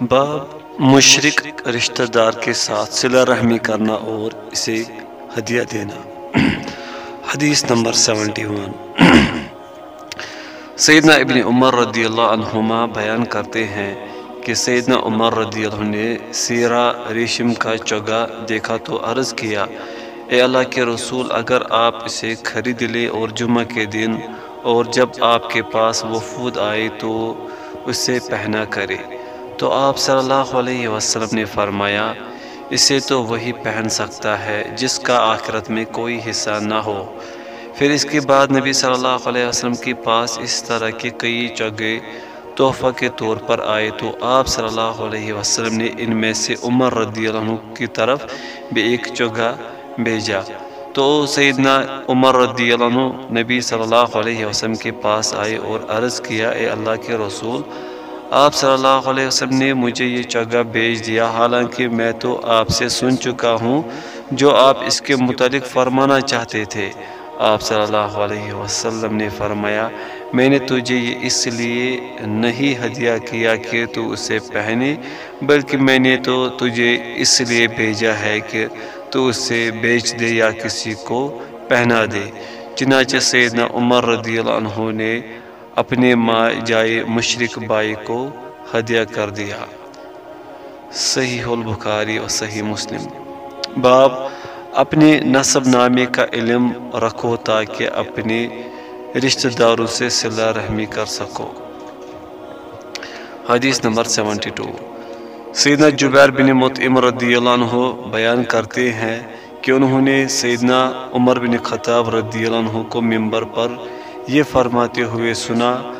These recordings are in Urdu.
باب مشرق رشتہ دار کے ساتھ صلہ رحمی کرنا اور اسے ہدیہ دینا۔ حدیث نمبر سیونٹی ون۔ سیدنا ابن عمر رضی اللہ عنہما بیان کرتے ہیں کہ سیدنا عمر رضی اللہ نے سیرا ریشم کا چگا دیکھا تو عرض کیا، اے اللہ کے رسول، اگر آپ اسے خرید لے اور جمعہ کے دن اور جب آپ کے پاس وفود آئے تو اسے پہنا کرے۔ تو آپ صلی اللہ علیہ وسلم نے فرمایا، اسے تو وہی پہن سکتا ہے جس کا آخرت میں کوئی حصہ نہ ہو۔ پھر اس کے بعد نبی صلی اللہ علیہ وسلم کے پاس اس طرح کے کئی چگے تحفہ کے طور پر آئے تو آپ صلی اللہ علیہ وسلم نے ان میں سے عمر رضی اللہ عنہ کی طرف بھی ایک چگا بھیجا۔ تو سیدنا عمر رضی اللہ عنہ نبی صلی اللہ علیہ وسلم کے پاس آئے اور عرض کیا، اے اللہ کے رسول آپ صلی اللہ علیہ وسلم نے مجھے یہ چگہ بیچ دیا۔ حالانکہ میں تو آپ سے سن چکا ہوں جو آپ اس کے متعلق فرمانا چاہتے تھے۔ آپ صلی اللہ علیہ وسلم نے فرمایا، میں نے تجھے یہ اس لیے نہیں ہدیہ کیا کہ تو اسے پہنے، بلکہ میں نے تو تجھے اس لیے بھیجا ہے کہ تو اسے بیچ دے یا کسی کو پہنا دے۔ چنانچہ سیدنا عمر رضی اللہ عنہ نے اپنے ماں جائے مشرق بائی کو ہدیہ کر دیا۔ صحیح البخاری اور صحیح مسلم۔ باب اپنے نصب نامے کا علم رکھو تاکہ اپنے رشتہ داروں سے صلہ رحمی کر سکو۔ حدیث نمبر سیونٹی ٹو۔ سیدنا جبیر بن متعم رضی اللہ عنہ بیان کرتے ہیں کہ انہوں نے سیدنا عمر بن خطاب رضی اللہ عنہ کو ممبر پر یہ فرماتے ہوئے سنا،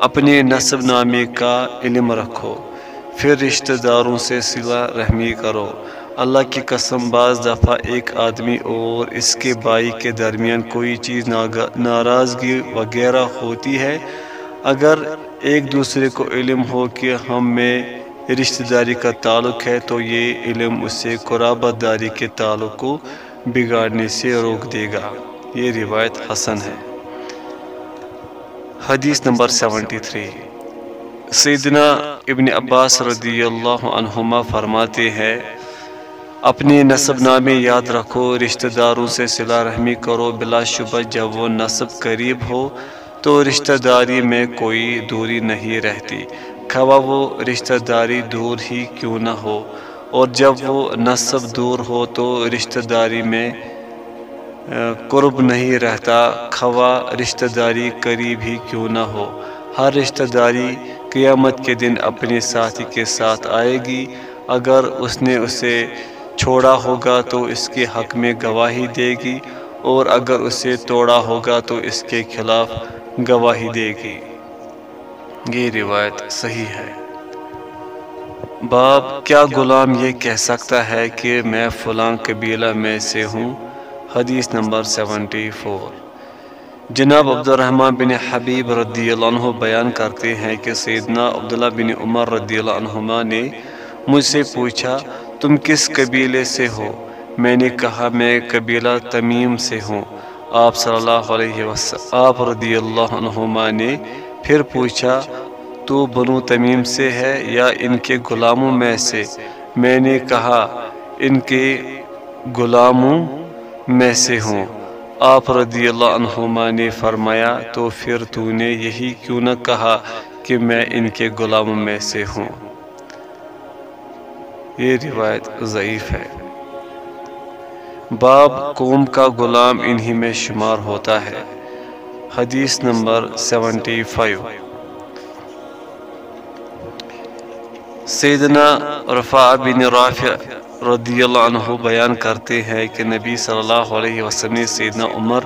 اپنے نصب نامے کا علم رکھو، پھر رشتہ داروں سے صلہ رحمی کرو۔ اللہ کی قسم، بعض دفعہ ایک آدمی اور اس کے بھائی کے درمیان کوئی چیز ناراضگی وغیرہ ہوتی ہے۔ اگر ایک دوسرے کو علم ہو کہ ہم میں رشتہ داری کا تعلق ہے، تو یہ علم اسے قرابت داری کے تعلق کو بگاڑنے سے روک دے گا۔ یہ روایت حسن ہے۔ حدیث نمبر سیونٹی تھری۔ سیدنا ابن عباس رضی اللہ عنہما فرماتے ہیں، اپنے نصب نامے یاد رکھو، رشتہ داروں سے صلہ رحمی کرو، بلا شبہ جب وہ نصب قریب ہو تو رشتہ داری میں کوئی دوری نہیں رہتی۔ کھوا وہ رشتہ داری دور ہی کیوں نہ ہو، اور جب وہ نصب دور ہو تو رشتہ داری میں قرب نہیں رہتا خوا رشتہ داری قریب ہی کیوں نہ ہو۔ ہر رشتہ داری قیامت کے دن اپنے ساتھی کے ساتھ آئے گی۔ اگر اس نے اسے چھوڑا ہوگا تو اس کے حق میں گواہی دے گی، اور اگر اسے توڑا ہوگا تو اس کے خلاف گواہی دے گی۔ یہ روایت صحیح ہے۔ باب کیا غلام یہ کہہ سکتا ہے کہ میں فلاں قبیلہ میں سے ہوں؟ حدیث نمبر سیونٹی فور۔ جناب عبد الرحمن بن حبیب رضی اللہ عنہ بیان کرتے ہیں کہ سیدنا عبداللہ بن عمر رضی اللہ عنہما نے مجھ سے پوچھا، تم کس قبیلے سے ہو؟ میں نے کہا، میں قبیلہ تمیم سے ہوں۔ آپ صلی اللہ علیہ وسلم، آپ رضی اللہ عنہما نے پھر پوچھا، تو بنو تمیم سے ہے یا ان کے غلاموں میں سے؟ میں نے کہا، ان کے غلاموں میں سے ہوں۔ آپ رضی اللہ عنہما نے فرمایا، تو پھر تو نے یہی کیوں نہ کہا کہ میں ان کے غلاموں میں سے ہوں۔ یہ روایت ضعیف ہے۔ باب قوم کا غلام انہی میں شمار ہوتا ہے۔ حدیث نمبر سیونٹی فائیو۔ سیدنا رفع بن رافع رضی اللہ عنہ بیان کرتے ہیں کہ نبی صلی اللہ علیہ وسلم نے سیدنا عمر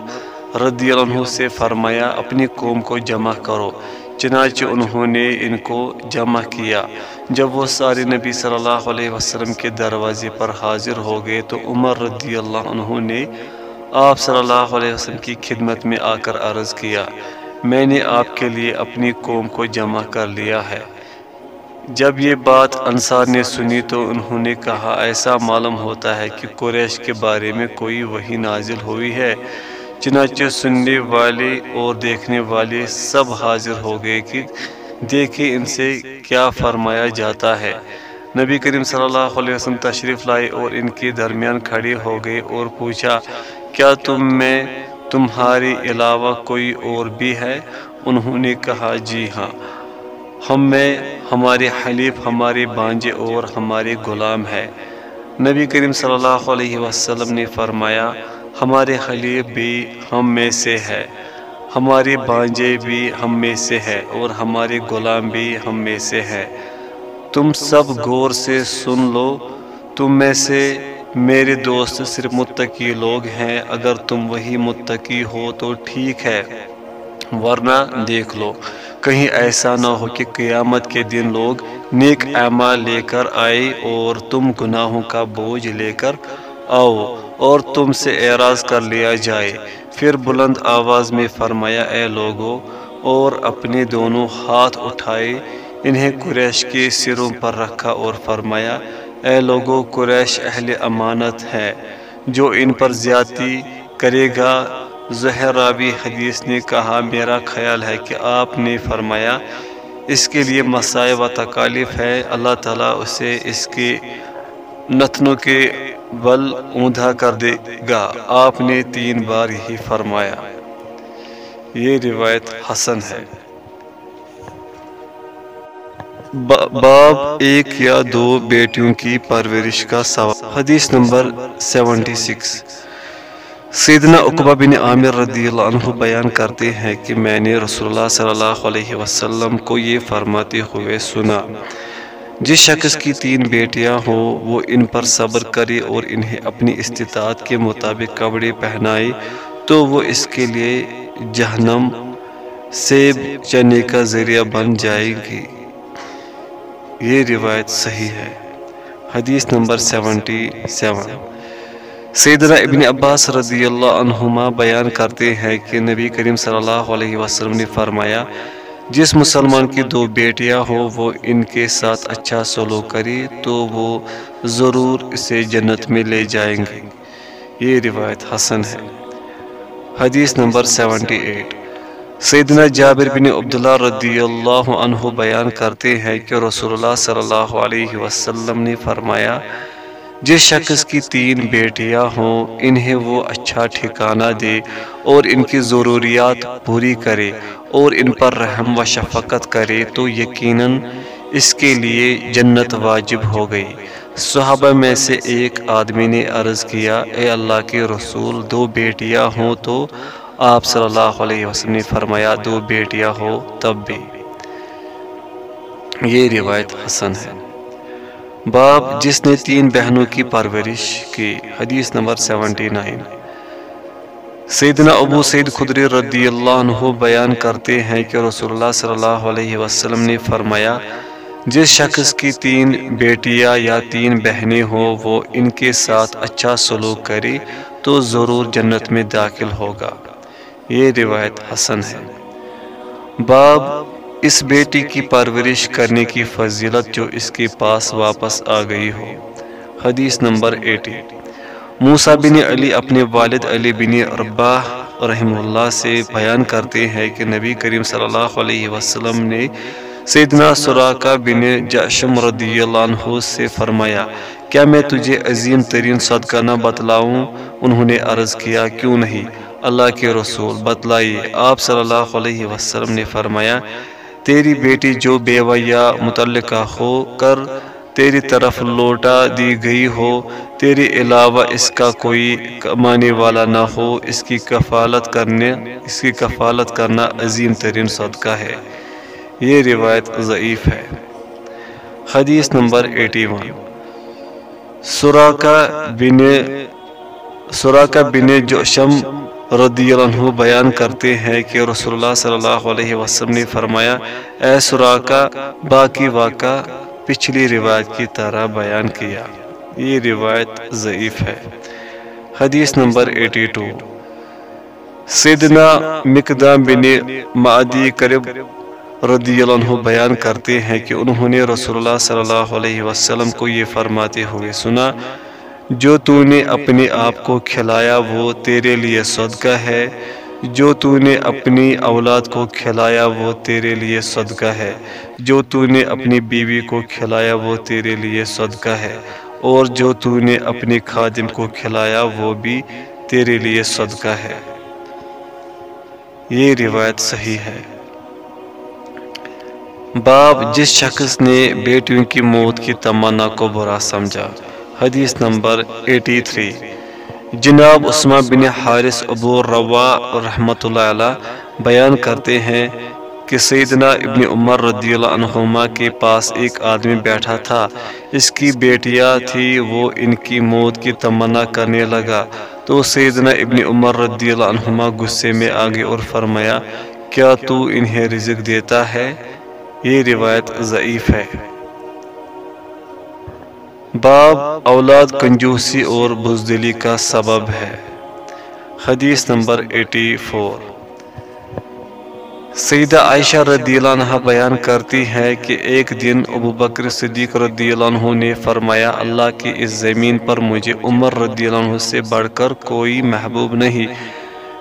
رضی اللہ عنہ سے فرمایا، اپنی قوم کو جمع کرو، چنانچہ انہوں نے ان کو جمع کیا۔ جب وہ سارے نبی صلی اللہ علیہ وسلم کے دروازے پر حاضر ہو گئے تو عمر رضی اللہ عنہ نے آپ صلی اللہ علیہ وسلم کی خدمت میں آ کر عرض کیا، میں نے آپ کے لیے اپنی قوم کو جمع کر لیا ہے۔ جب یہ بات انصار نے سنی تو انہوں نے کہا، ایسا معلوم ہوتا ہے کہ قریش کے بارے میں کوئی وہی نازل ہوئی ہے۔ چنانچہ سننے والے اور دیکھنے والے سب حاضر ہو گئے کہ دیکھیں ان سے کیا فرمایا جاتا ہے۔ نبی کریم صلی اللہ علیہ وسلم تشریف لائے اور ان کے درمیان کھڑے ہو گئے اور پوچھا، کیا تم میں تمہارے علاوہ کوئی اور بھی ہے؟ انہوں نے کہا جی ہاں۔ ہم میں ہمارے حلیف، ہمارے بانجے اور ہمارے غلام ہے۔ نبی کریم صلی اللہ علیہ وسلم نے فرمایا، ہمارے حلیف بھی ہم میں سے ہے، ہمارے بانجے بھی ہم میں سے ہے اور ہمارے غلام بھی ہم میں سے ہے۔ تم سب غور سے سن لو، تم میں سے میرے دوست صرف متقی لوگ ہیں، اگر تم وہی متقی ہو تو ٹھیک ہے۔ ورنہ دیکھ لو۔ کہیں ایسا نہ ہو کہ قیامت کے دن لوگ نیک اعمال لے کر آئے اور تم گناہوں کا بوجھ لے کر آؤ اور تم سے اعراض کر لیا جائے۔ پھر بلند آواز میں فرمایا، اے لوگو، اور اپنے دونوں ہاتھ اٹھائے، انہیں قریش کے سروں پر رکھا اور فرمایا، اے لوگو، قریش اہل امانت ہے، جو ان پر زیادتی کرے گا زہرابی حدیث نے کہا، میرا خیال ہے کہ آپ نے فرمایا، اس کے لیے مسائل و تکالیف ہے۔ اللہ تعالیٰ اسے اس کے نتنوں کے بل اوندھا کر دے گا۔ آپ نے تین بار یہی فرمایا۔ یہ روایت حسن ہے۔ باب ایک یا دو بیٹیوں کی پرورش کا سوال حدیث نمبر سیونٹی سکس۔ سیدنا اقبا بن عامر رضی اللہ عنہ بیان کرتے ہیں کہ میں نے رسول اللہ صلی اللہ علیہ وسلم کو یہ فرماتے ہوئے سنا جس شخص کی تین بیٹیاں ہوں وہ ان پر صبر کرے اور انہیں اپنی استطاعت کے مطابق کپڑے پہنائے تو وہ اس کے لیے جہنم سیب چنے کا ذریعہ بن جائے گی یہ روایت صحیح ہے۔ حدیث نمبر سیونٹی سیون۔ سیدنا ابن عباس رضی اللہ عنہما بیان کرتے ہیں کہ نبی کریم صلی اللہ علیہ وسلم نے فرمایا، جس مسلمان کی دو بیٹیاں ہو وہ ان کے ساتھ اچھا سلوک کرے تو وہ ضرور اسے جنت میں لے جائیں گے۔ یہ روایت حسن ہے۔ حدیث نمبر سیونٹی ایٹ۔ سیدنا جابر بن عبداللہ رضی اللہ عنہ بیان کرتے ہیں کہ رسول اللہ صلی اللہ علیہ وسلم نے فرمایا جس شخص کی تین بیٹیاں ہوں، انہیں وہ اچھا ٹھکانہ دے اور ان کی ضروریات پوری کرے اور ان پر رحم و شفقت کرے تو یقیناً اس کے لیے جنت واجب ہو گئی۔ صحابہ میں سے ایک آدمی نے عرض کیا، اے اللہ کے رسول، دو بیٹیاں ہوں تو آپ صلی اللہ علیہ وسلم نے فرمایا، دو بیٹیاں ہو تب بھی۔ یہ روایت حسن ہے۔ باب جس نے تین بہنوں کی پرورش کی، حدیث نمبر سیونٹی نائن۔ سیدنا ابو سید خدری رضی اللہ عنہ بیان کرتے ہیں کہ رسول اللہ صلی اللہ علیہ وسلم نے فرمایا، جس شخص کی تین بیٹیاں یا تین بہنیں ہوں، وہ ان کے ساتھ اچھا سلوک کرے تو ضرور جنت میں داخل ہوگا۔ یہ روایت حسن ہے۔ باب اس بیٹی کی پرورش کرنے کی فضیلت جو اس کے پاس واپس آ گئی ہو۔ حدیث نمبر ایٹی۔ موسیٰ بن علی اپنے والد علی بن ربا رحم اللہ سے بیان کرتے ہیں کہ نبی کریم صلی اللہ علیہ وسلم نے سیدنا سراقہ بن جاشم رضی اللہ عنہ سے فرمایا، کیا میں تجھے عظیم ترین صدقہ نہ بتلاؤں؟ انہوں نے عرض کیا، کیوں نہیں؟ اللہ کے رسول بتلائیے۔ آپ صلی اللہ علیہ وسلم نے فرمایا تیری بیٹی جو بیوہ یا متعلقہ ہو، کر تیری طرف لوٹا دی گئی ہو۔ تیرے علاوہ اس کا کوئی کمانے والا نہ ہو۔ اس کی کفالت کرنے، اس کی کفالت کرنا عظیم ترین صدقہ ہے۔ یہ روایت ضعیف ہے۔ حدیث نمبر ایٹی ون۔ سراکہ بن سراکہ بن جوشم رضی اللہ عنہ بیان کرتے ہیں کہ رسول اللہ صلی اللہ علیہ وسلم نے فرمایا، اے سراکہ باقی واقع پچھلی روایت کی طرح بیان کیا۔ یہ روایت ضعیف ہے۔ حدیث نمبر ایٹی ٹو سیدنا مقدام بن معدی کرب رضی اللہ عنہ بیان کرتے ہیں کہ انہوں نے رسول اللہ صلی اللہ علیہ وسلم کو یہ فرماتے ہوئے سنا جو تو نے اپنے آپ کو کھلایا وہ تیرے لیے صدقہ ہے۔ جو تو نے اپنی اولاد کو کھلایا وہ تیرے لیے صدقہ ہے۔ جو تو نے اپنی بیوی کو کھلایا وہ تیرے لیے صدقہ ہے۔ اور جو تو نے اپنی خادم کو کھلایا وہ بھی تیرے لیے صدقہ ہے۔ یہ روایت صحیح ہے۔ باب جس شخص نے بیٹیوں کی موت کی تمنا کو برا سمجھا حدیث نمبر 83 جناب عثمہ بن حارث ابو روا رحمۃ اللہ علیہ بیان کرتے ہیں کہ سیدنا ابن عمر رضی اللہ عنہما کے پاس ایک آدمی بیٹھا تھا۔ اس کی بیٹیاں تھی وہ ان کی موت کی تمنا کرنے لگا۔ تو سیدنا ابن عمر رضی اللہ عنہما غصے میں آگے اور فرمایا، کیا تو انہیں رزق دیتا ہے؟ یہ روایت ضعیف ہے۔ باب اولاد کنجوسی اور بزدلی کا سبب ہے۔ حدیث نمبر 84 سیدہ عائشہ رضی اللہ عنہ بیان کرتی ہے کہ ایک دن ابو بکر صدیق رضی اللہ عنہ نے فرمایا، اللہ کی اس زمین پر مجھے عمر رضی اللہ عنہ سے بڑھ کر کوئی محبوب نہیں۔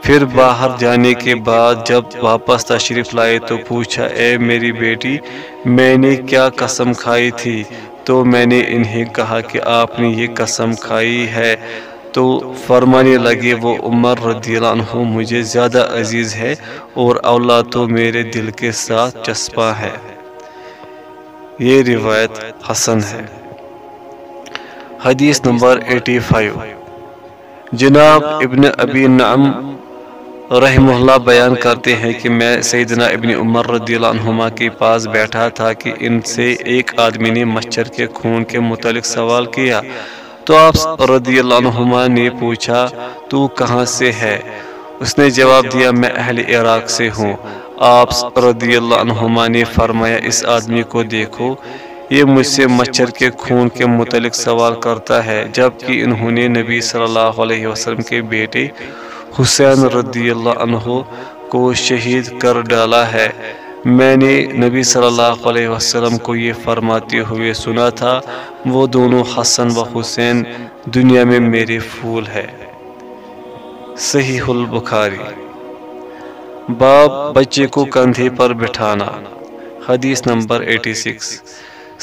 پھر باہر جانے کے بعد جب واپس تشریف لائے تو پوچھا، اے میری بیٹی، میں نے کیا قسم کھائی تھی؟ تو میں نے انہیں کہا کہ آپ نے یہ قسم کھائی ہے۔ تو فرمانے لگے، وہ عمر رضی اللہ عنہ مجھے زیادہ عزیز ہے اور اولاد تو میرے دل کے ساتھ چسپا ہے۔ یہ روایت حسن ہے۔ حدیث نمبر 85 جناب ابن ابی نعم رحمہ اللہ بیان کرتے ہیں کہ میں سیدنا ابن عمر رضی اللہ عنہما کے پاس بیٹھا تھا کہ ان سے ایک آدمی نے مچھر کے خون کے متعلق سوال کیا۔ تو آپ رضی اللہ عنہما نے پوچھا، تو کہاں سے ہے؟ اس نے جواب دیا، میں اہل عراق سے ہوں۔ آپ رضی اللہ عنہما نے فرمایا، اس آدمی کو دیکھو، یہ مجھ سے مچھر کے خون کے متعلق سوال کرتا ہے، جبکہ انہوں نے نبی صلی اللہ علیہ وسلم کے بیٹے حسین رضی اللہ عنہ کو شہید کر ڈالا ہے۔ میں نے نبی صلی اللہ علیہ وسلم کو یہ فرماتے ہوئے سنا تھا، وہ دونوں حسن و حسین دنیا میں میرے پھول ہے صحیح البخاری۔ باب بچے کو کندھے پر بٹھانا۔ حدیث نمبر 86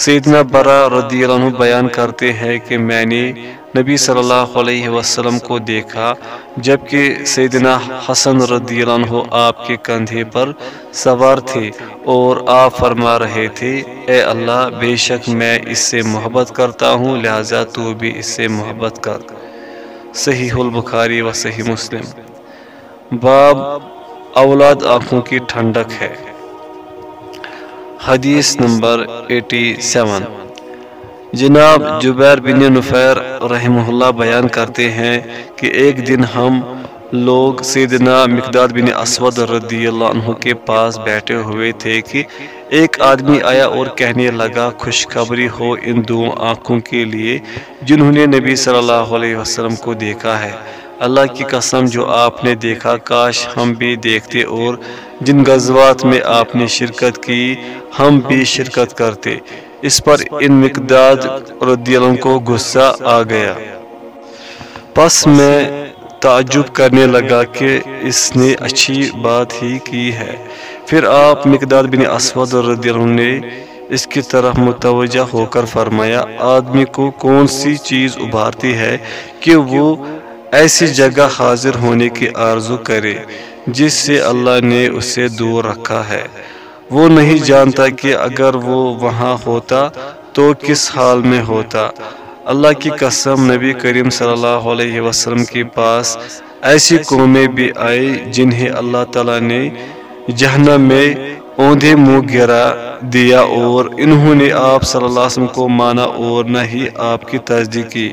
سیدنا برا رضی اللہ عنہ بیان کرتے ہیں کہ میں نے نبی صلی اللہ علیہ وسلم کو دیکھا، جبکہ سیدنا حسن رضی اللہ عنہ آپ کے کندھے پر سوار تھے اور آپ فرما رہے تھے، اے اللہ، بے شک میں اس سے محبت کرتا ہوں، لہذا تو بھی اس سے محبت کر۔ صحیح البخاری و صحیح مسلم۔ باب اولاد آنکھوں کی ٹھنڈک ہے۔ حدیث نمبر 87 جناب جبیر بن نفیر رحمہ اللہ بیان کرتے ہیں کہ ایک دن ہم لوگ سیدنا مقداد بن اسود رضی اللہ عنہ کے پاس بیٹھے ہوئے تھے کہ ایک آدمی آیا اور کہنے لگا، خوشخبری ہو ان دو آنکھوں کے لیے جنہوں نے نبی صلی اللہ علیہ وسلم کو دیکھا ہے۔ اللہ کی قسم، جو آپ نے دیکھا، کاش ہم بھی دیکھتے اور جن غزوات میں آپ نے شرکت کی، ہم بھی شرکت کرتے۔ اس پر ان مقداد رضی اللہ کو غصہ آ گیا۔ پس میں تعجب کرنے لگا کہ اس نے اچھی بات ہی کی ہے۔ پھر آپ مقداد بن اسود رضی اللہ نے اس کی طرف متوجہ ہو کر فرمایا، آدمی کو کون سی چیز ابھارتی ہے کہ وہ ایسی جگہ حاضر ہونے کی آرزو کرے؟ جس سے اللہ نے اسے دور رکھا ہے۔ وہ نہیں جانتا کہ اگر وہ وہاں ہوتا تو کس حال میں ہوتا۔ اللہ کی قسم نبی کریم صلی اللہ علیہ وسلم کے پاس ایسی قومیں بھی آئی جنہیں اللہ تعالیٰ نے جہنم میں اوندھے منہ گرا دیا اور انہوں نے آپ صلی اللہ علیہ وسلم کو مانا اور نہ ہی آپ کی تصدیق کی۔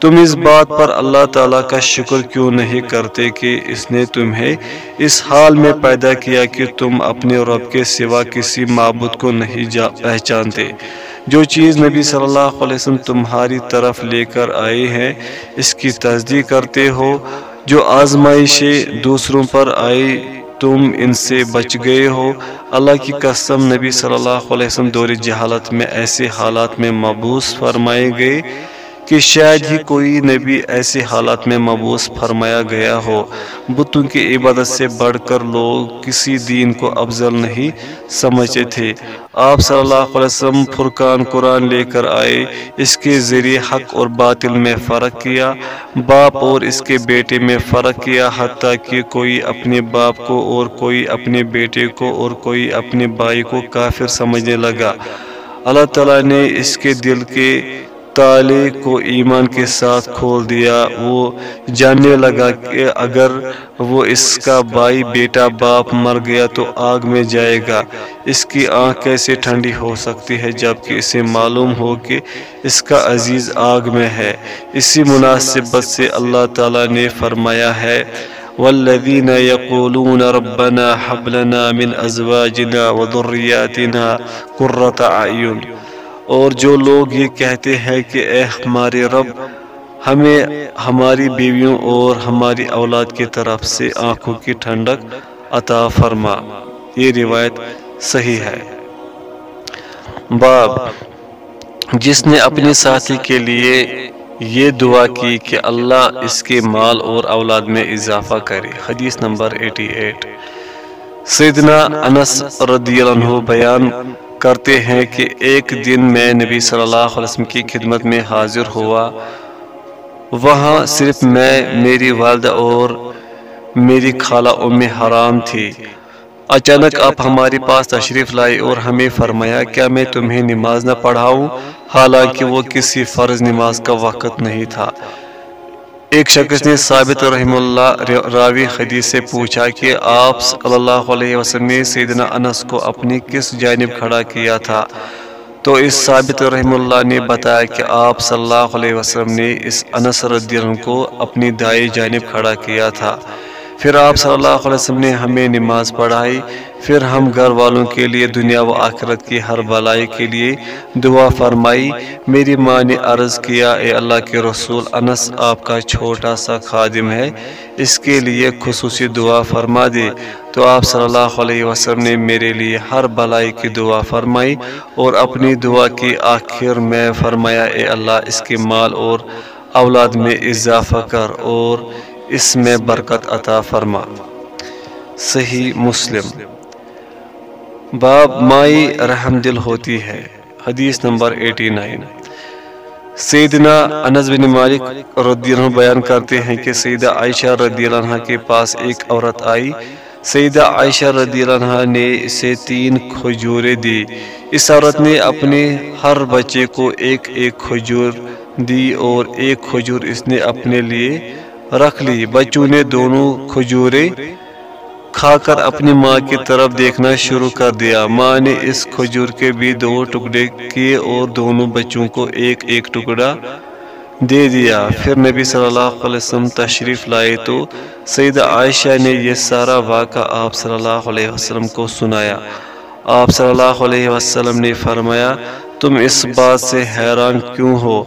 تم اس بات پر اللہ تعالیٰ کا شکر کیوں نہیں کرتے کہ اس نے تمہیں اس حال میں پیدا کیا کہ تم اپنے رب کے سوا کسی معبود کو نہیں جا پہچانتے؟ جو چیز نبی صلی اللہ علیہ وسلم تمہاری طرف لے کر آئے ہیں، اس کی تصدیق کرتے ہو۔ جو آزمائشیں دوسروں پر آئی تم ان سے بچ گئے ہو۔ اللہ کی قسم نبی صلی اللہ علیہ وسلم دور جہالت میں ایسے حالات میں مبوس فرمائے گئے کہ شاید ہی کوئی نبی ایسے حالات میں مبوس فرمایا گیا ہو۔ بتوں کی عبادت سے بڑھ کر لوگ کسی دین کو افضل نہیں سمجھتے تھے۔ آپ صلی اللہ علیہ وسلم فرقان قرآن لے کر آئے، اس کے ذریعے حق اور باطل میں فرق کیا۔ باپ اور اس کے بیٹے میں فرق کیا، حتیٰ کہ کوئی اپنے باپ کو اور کوئی اپنے بیٹے کو اور کوئی اپنے بھائی کو کافر سمجھنے لگا۔ اللہ تعالیٰ نے اس کے دل کے تالے کو ایمان کے ساتھ کھول دیا۔ وہ جاننے لگا کہ اگر وہ اس کا بھائی بیٹا باپ مر گیا تو آگ میں جائے گا۔ اس کی آنکھ کیسے ٹھنڈی ہو سکتی ہے جبکہ اسے معلوم ہو کہ اس کا عزیز آگ میں ہے۔ اسی مناسبت سے اللہ تعالیٰ نے فرمایا ہے والذین یقولون ربنا حب لنا من ازواجنا وذریاتنا قرۃ اعین اور جو لوگ یہ کہتے ہیں کہ اے ہمارے رب، ہمیں ہماری بیویوں اور ہماری اولاد کی طرف سے آنکھوں کی ٹھنڈک عطا فرما۔ یہ روایت صحیح ہے۔ باب، جس نے اپنے ساتھی کے لیے یہ دعا کی کہ اللہ اس کے مال اور اولاد میں اضافہ کرے۔ حدیث نمبر 88 سیدنا انس رضی اللہ عنہ بیان کرتے ہیں کہ ایک دن میں نبی صلی اللہ علیہ وسلم کی خدمت میں حاضر ہوا۔ وہاں صرف میں، میری والدہ اور میری خالہ ام حرام تھی۔ اچانک آپ ہمارے پاس تشریف لائے اور ہمیں فرمایا، کیا میں تمہیں نماز نہ پڑھاؤں؟ حالانکہ وہ کسی فرض نماز کا وقت نہیں تھا۔ ایک شخص نے ثابت رحم اللہ راوی حدیث سے پوچھا کہ آپ صلی اللہ علیہ وسلم نے سیدنا انس کو اپنی کس جانب کھڑا کیا تھا؟ تو اس ثابت رحم اللہ نے بتایا کہ آپ صلی اللہ علیہ وسلم نے اس انس رضی اللہ کو اپنی دائی جانب کھڑا کیا تھا۔ پھر آپ صلی اللہ علیہ وسلم نے ہمیں نماز پڑھائی، پھر ہم گھر والوں کے لیے دنیا و آخرت کی ہر بلائی کے لیے دعا فرمائی۔ میری ماں نے عرض کیا، اے اللہ کے رسول، انس آپ کا چھوٹا سا خادم ہے، اس کے لیے خصوصی دعا فرما دے۔ تو آپ صلی اللہ علیہ وسلم نے میرے لیے ہر بلائی کی دعا فرمائی اور اپنی دعا کی آخر میں فرمایا، اے اللہ، اس کے مال اور اولاد میں اضافہ کر اور اس میں برکت عطا فرما۔ صحیح مسلم۔ باب مائی رحم دل ہوتی ہے، حدیث نمبر 89 سیدنا انس بن مالک رضی اللہ عنہ بیان کرتے ہیں کہ سیدہ عائشہ رضی اللہ عنہ کے پاس ایک عورت آئی۔ سیدہ عائشہ رضی اللہ عنہ نے اسے تین کھجوریں دی۔ اس عورت نے اپنے ہر بچے کو ایک ایک کھجور دی اور ایک کھجور اس نے اپنے لیے رکھ لی۔ بچوں نے دونوں کھجورے کھا کر اپنی ماں کی طرف دیکھنا شروع کر دیا۔ ماں نے اس کھجور کے بھی دو ٹکڑے کیے اور دونوں بچوں کو ایک ایک ٹکڑا دے دیا۔ پھر نبی صلی اللہ علیہ وسلم تشریف لائے تو سیدہ عائشہ نے یہ سارا واقعہ آپ صلی اللہ علیہ وسلم کو سنایا۔ آپ صلی اللہ علیہ وسلم نے فرمایا، تم اس بات سے حیران کیوں ہو؟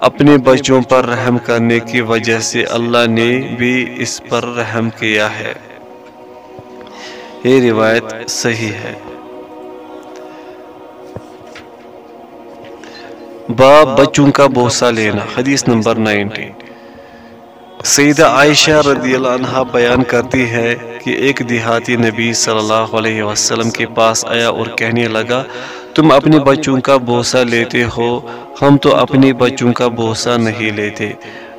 اپنے بچوں پر رحم کرنے کی وجہ سے اللہ نے بھی اس پر رحم کیا ہے۔ یہ روایت صحیح ہے۔ باپ بچوں کا بوسہ لینا، حدیث نمبر نائنٹی۔ سیدہ عائشہ رضی اللہ عنہ بیان کرتی ہے کہ ایک دیہاتی نبی صلی اللہ علیہ وسلم کے پاس آیا اور کہنے لگا تم اپنے بچوں کا بوسہ لیتے ہو، ہم تو اپنی بچوں کا بوسہ نہیں لیتے۔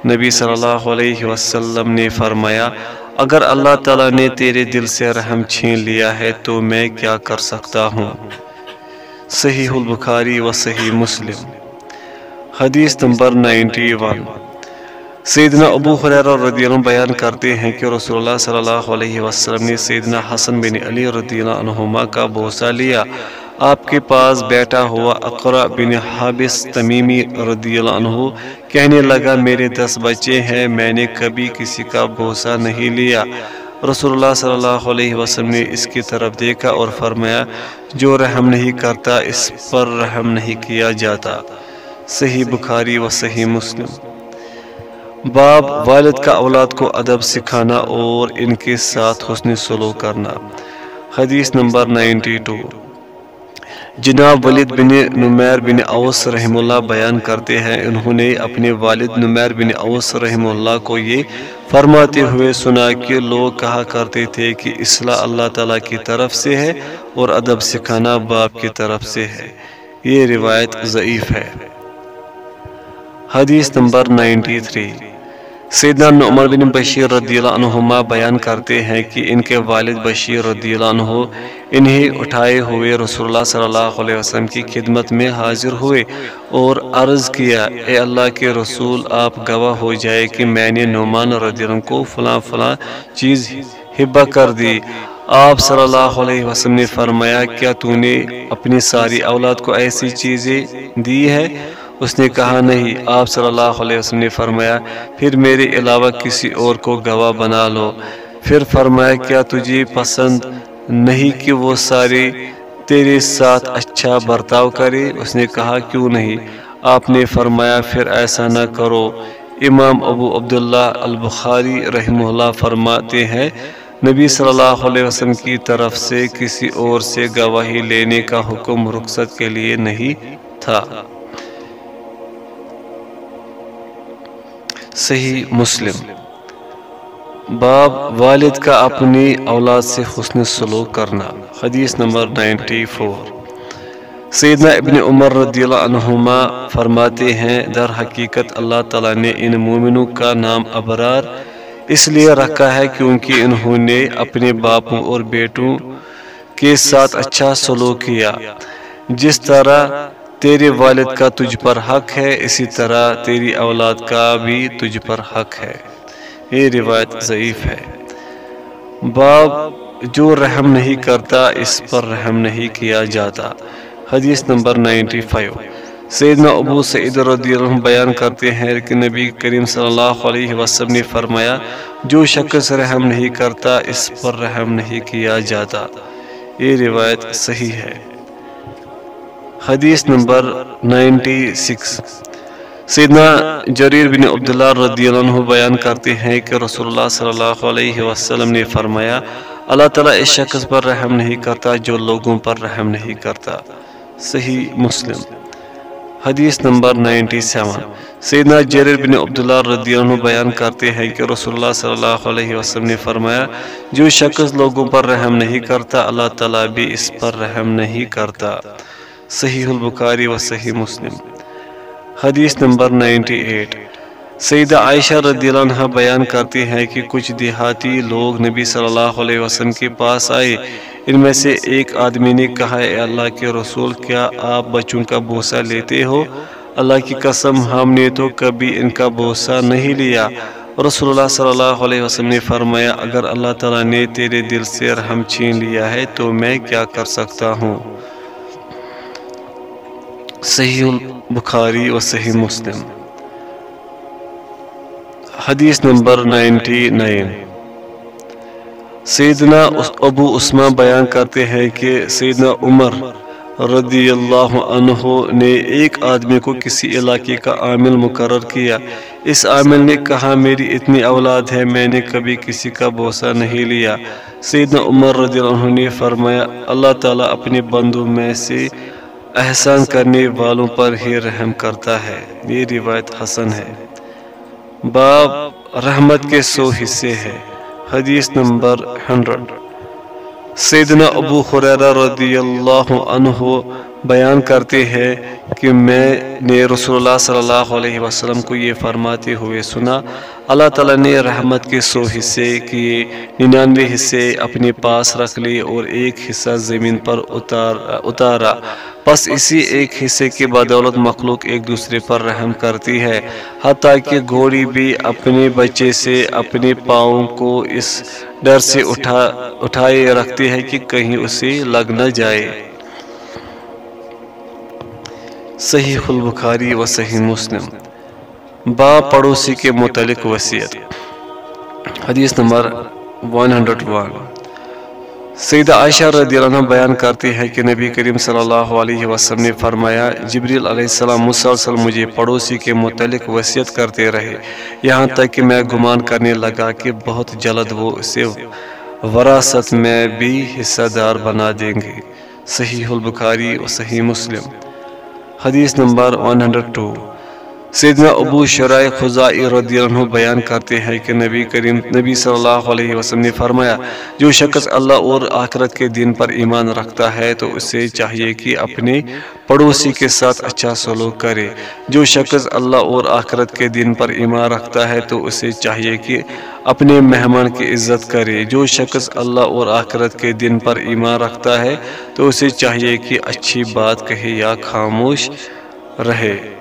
نبی صلی اللہ علیہ وسلم نے فرمایا، اگر اللہ تعالیٰ نے تیرے دل سے رحم چھین لیا ہے تو میں کیا کر سکتا ہوں؟ صحیح البخاری و صحیح مسلم۔ حدیث نمبر نائنٹی ون۔ سیدنا ابو خریر رضی اللہ عنہ بیان کرتے ہیں کہ رسول اللہ صلی اللہ علیہ وسلم نے سیدنا حسن بن علی رضی اللہ عنہما کا بوسہ لیا۔ آپ کے پاس بیٹھا ہوا اقرا بن حابس تمیمی رضی اللہ عنہ کہنے لگا، میرے دس بچے ہیں، میں نے کبھی کسی کا بوسہ نہیں لیا۔ رسول اللہ صلی اللہ علیہ وسلم نے اس کی طرف دیکھا اور فرمایا، جو رحم نہیں کرتا، اس پر رحم نہیں کیا جاتا۔ صحیح بخاری و صحیح مسلم۔ باب والد کا اولاد کو ادب سکھانا اور ان کے ساتھ حسن سلوک کرنا۔ حدیث نمبر نائنٹی ٹو۔ جناب ولید بن نمیر بن اوس رحم اللہ بیان کرتے ہیں، انہوں نے اپنے والد نمیر بن اوس رحم اللہ کو یہ فرماتے ہوئے سنا کہ لوگ کہا کرتے تھے کہ اصلاح اللہ تعالیٰ کی طرف سے ہے اور ادب سکھانا باپ کی طرف سے ہے۔ یہ روایت ضعیف ہے۔ حدیث نمبر نائنٹی تھری۔ سیدنا نعمر بن بشیر رضی اللہ عنہما بیان کرتے ہیں کہ ان کے والد بشیر رضی اللہ عنہ انہیں اٹھائے ہوئے رسول اللہ صلی اللہ علیہ وسلم کی خدمت میں حاضر ہوئے اور عرض کیا، اے اللہ کے رسول، آپ گواہ ہو جائے کہ میں نے نعمان رضی اللہ عنہ کو فلاں فلاں چیز ہبہ کر دی. آپ صلی اللہ علیہ وسلم نے فرمایا، کیا تو نے اپنی ساری اولاد کو ایسی چیزیں دی ہے اس نے کہا، نہیں، آپ صلی اللہ علیہ وسلم نے فرمایا، پھر میرے علاوہ کسی اور کو گواہ بنا لو۔ پھر فرمایا، کیا تجھے پسند نہیں کہ وہ سارے تیرے ساتھ اچھا برتاؤ کرے؟ اس نے کہا، کیوں نہیں؟ آپ نے فرمایا، پھر ایسا نہ کرو۔ امام ابو عبداللہ البخاری رحمہ اللہ فرماتے ہیں، نبی صلی اللہ علیہ وسلم کی طرف سے کسی اور سے گواہی لینے کا حکم رخصت کے لیے نہیں تھا۔ صحیح مسلم۔ باب والد کا اپنی اولاد سے حسن سلوک کرنا۔ حدیث نمبر نائنٹی فور۔ سیدنا ابن عمر رضی اللہ عنہما فرماتے ہیں، در حقیقت اللہ تعالیٰ نے ان مومنوں کا نام ابرار اس لیے رکھا ہے کیونکہ انہوں نے اپنے باپوں اور بیٹوں کے ساتھ اچھا سلوک کیا۔ جس طرح تیرے والد کا تجھ پر حق ہے اسی طرح تیری اولاد کا بھی تجھ پر حق ہے۔ یہ روایت ضعیف ہے۔ باب جو رحم نہیں کرتا اس پر رحم نہیں کیا جاتا۔ حدیث نمبر نائنٹی فائیو۔ سیدنا ابو سعید رضی اللہ عنہ بیان کرتے ہیں کہ نبی کریم صلی اللہ علیہ وسلم نے فرمایا جو شخص رحم نہیں کرتا اس پر رحم نہیں کیا جاتا۔ یہ روایت صحیح ہے۔ حدیث نمبر نائنٹی سکس۔ سیدنا جریر بن عبداللہ رضی اللہ عنہ بیان کرتے ہیں کہ رسول اللہ صلی اللہ علیہ وسلم نے فرمایا، اللہ تعالیٰ اس شخص پر رحم نہیں کرتا جو لوگوں پر رحم نہیں کرتا۔ صحیح مسلم۔ حدیث نمبر نائنٹی سیون۔ سیدنا جریر بن عبداللہ رضی اللہ عنہ بیان کرتے ہیں کہ رسول اللہ صلی اللہ علیہ وسلم نے فرمایا، جو شخص لوگوں پر رحم نہیں کرتا، اللہ تعالیٰ بھی اس پر رحم نہیں کرتا۔ صحیح البخاری و صحیح مسلم۔ حدیث نمبر نائنٹی ایٹ۔ سیدہ عائشہ رضی اللہ عنہ بیان کرتی ہیں کہ کچھ دیہاتی لوگ نبی صلی اللہ علیہ وسلم کے پاس آئے۔ ان میں سے ایک آدمی نے کہا، اے اللہ کے رسول، کیا آپ بچوں کا بوسہ لیتے ہو؟ اللہ کی قسم، ہم نے تو کبھی ان کا بوسہ نہیں لیا۔ رسول اللہ صلی اللہ علیہ وسلم نے فرمایا، اگر اللہ تعالیٰ نے تیرے دل سے رحم چھین لیا ہے تو میں کیا کر سکتا ہوں؟ صحیح بخاری و صحیح مسلم۔ حدیث نمبر نائنٹی نائن۔ سیدنا ابو عثمہ بیان کرتے ہیں کہ سیدنا عمر رضی اللہ عنہ نے ایک آدمی کو کسی علاقے کا عامل مقرر کیا۔ اس عامل نے کہا، میری اتنی اولاد ہے، میں نے کبھی کسی کا بوسہ نہیں لیا۔ سیدنا عمر رضی اللہ عنہ نے فرمایا، اللہ تعالیٰ اپنے بندوں میں سے احسان کرنے والوں پر ہی رحم کرتا ہے۔ یہ روایت حسن ہے۔ باب رحمت کے سو حصے ہے حدیث نمبر ہنڈرڈ سیدنا ابو خریرہ رضی اللہ عنہ بیان کرتے ہیں کہ میں نے رسول اللہ صلی اللہ علیہ وسلم کو یہ فرماتے ہوئے سنا، اللہ تعالیٰ نے رحمت کے سو حصے کیے، ننانوے حصے اپنے پاس رکھ لیے اور ایک حصہ زمین پر اتار، اتارا۔ بس اسی ایک حصے کی بدولت مخلوق ایک دوسرے پر رحم کرتی ہے۔ حتیٰ کہ گھوڑی بھی اپنے بچے سے اپنے پاؤں کو اس ڈر سے اٹھا، اٹھائے رکھتی ہے کہ کہیں اسے لگ نہ جائے۔ صحیح البخاری و صحیح مسلم، با پڑوسی کے متعلق وصیت۔ حدیث نمبر 101 سیدہ عائشہ رضی اللہ عنہ بیان کرتی ہے کہ نبی کریم صلی اللہ علیہ وسلم نے فرمایا، جبریل علیہ السلام مسلسل مجھے پڑوسی کے متعلق وصیت کرتے رہے۔ یہاں تک کہ میں گمان کرنے لگا کہ بہت جلد وہ اسے وراثت میں بھی حصہ دار بنا دیں گے۔ صحیح البخاری و صحیح مسلم۔ حدیث نمبر 102 سیدنا ابو شرائع خزائی رضی اللہ عنہ بیان کرتے ہیں کہ نبی کریم نبی صلی اللہ علیہ وسلم نے فرمایا جو شخص اللہ اور آخرت کے دن پر ایمان رکھتا ہے تو اسے چاہیے کہ اپنے پڑوسی کے ساتھ اچھا سلوک کرے۔ جو شخص اللہ اور آخرت کے دن پر ایمان رکھتا ہے تو اسے چاہیے کہ اپنے مہمان کی عزت کرے۔ جو شخص اللہ اور آخرت کے دن پر ایمان رکھتا ہے تو اسے چاہیے کہ اچھی بات کہے یا خاموش رہے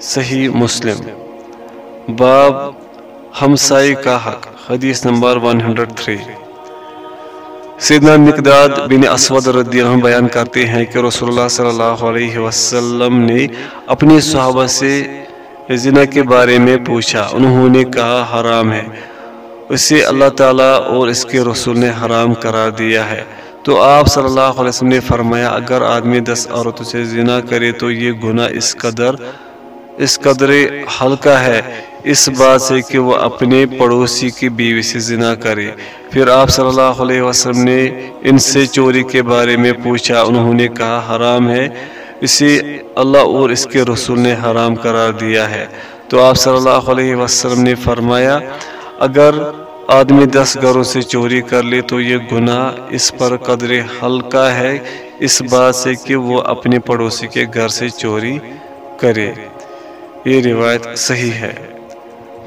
صحیح مسلم۔ باب ہمسائی کا حق، حدیث نمبر 103 سیدنا مقداد بن اسود رضی اللہ عنہ بیان کرتے ہیں کہ رسول اللہ صلی اللہ علیہ وسلم نے اپنی صحابہ سے زنا کے بارے میں پوچھا۔ انہوں نے کہا، حرام ہے۔ اسے اللہ تعالیٰ اور اس کے رسول نے حرام قرار دیا ہے۔ تو آپ صلی اللہ علیہ وسلم نے فرمایا، اگر آدمی دس عورتوں سے زنا کرے تو یہ گناہ اس قدر اس قدر ہلکا ہے۔ اس بات سے کہ وہ اپنے پڑوسی کی بیوی سے زنا کرے۔ پھر آپ صلی اللہ علیہ وسلم نے ان سے چوری کے بارے میں پوچھا۔ انہوں نے کہا، حرام ہے۔ اسے اللہ اور اس کے رسول نے حرام قرار دیا ہے۔ تو آپ صلی اللہ علیہ وسلم نے فرمایا، اگر آدمی دس گھروں سے چوری کر لے تو یہ گناہ اس پر قدر ہلکا ہے۔ اس بات سے کہ وہ اپنے پڑوسی کے گھر سے چوری کرے۔ یہ روایت صحیح ہے۔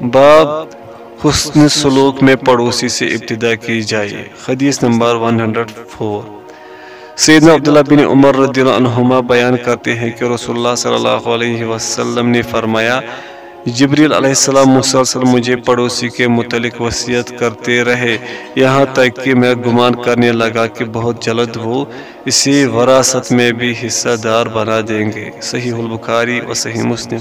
باب حسن سلوک میں پڑوسی سے ابتدا کی جائے۔ حدیث نمبر 104 سیدنا عبداللہ بن عمر رضی اللہ عنہما بیان کرتے ہیں کہ رسول اللہ صلی اللہ علیہ وسلم نے فرمایا، جبریل علیہ السلام مسلسل مجھے پڑوسی کے متعلق وصیت کرتے رہے۔ یہاں تک کہ میں گمان کرنے لگا کہ بہت جلد وہ اسی وراثت میں بھی حصہ دار بنا دیں گے۔ صحیح البخاری و صحیح مسلم۔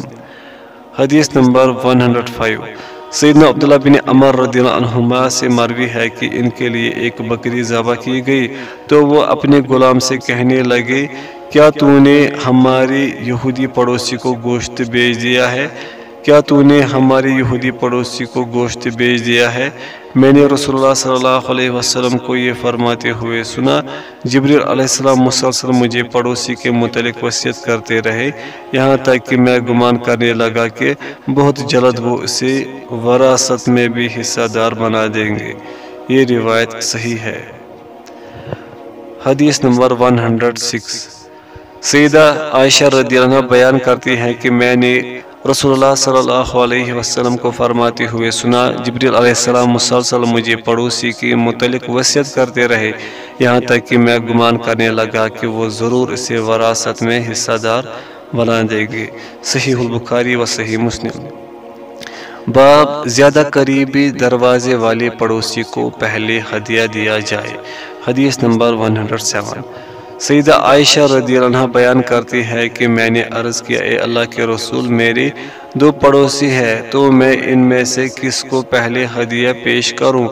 حدیث نمبر 105 سیدنا عبداللہ بن عمر رضی اللہ عنہما سے مروی ہے کہ ان کے لیے ایک بکری ذبح کی گئی، تو وہ اپنے غلام سے کہنے لگے، کیا تو نے ہماری یہودی پڑوسی کو گوشت بیچ دیا ہے؟ کیا تو نے ہماری یہودی پڑوسی کو گوشت بیچ دیا ہے؟ میں نے رسول اللہ صلی اللہ علیہ وسلم کو یہ فرماتے ہوئے سنا، جبریل علیہ السلام مسلسل مجھے پڑوسی کے متعلق وصیت کرتے رہے، یہاں تک کہ میں گمان کرنے لگا کہ بہت جلد وہ اسے وراثت میں بھی حصہ دار بنا دیں گے۔ یہ روایت صحیح ہے۔ حدیث نمبر 106 سیدہ عائشہ رضی اللہ عنہ بیان کرتی ہیں کہ میں نے رسول اللہ صلی اللہ علیہ وسلم کو فرماتے ہوئے سنا، جبریل علیہ السلام مسلسل مجھے پڑوسی کی متعلق وصیت کرتے رہے۔ یہاں تک کہ میں گمان کرنے لگا کہ وہ ضرور اسے وراثت میں حصہ دار بنا دے گے صحیح البخاری و صحیح مسلم۔ باب زیادہ قریبی دروازے والے پڑوسی کو پہلے ہدیہ دیا جائے۔ حدیث نمبر 107 سیدہ عائشہ رضی اللہ عنہ بیان کرتی ہے کہ میں نے عرض کیا، اے اللہ کے رسول میرے دو پڑوسی ہے تو میں ان میں سے کس کو پہلے ہدیہ پیش کروں؟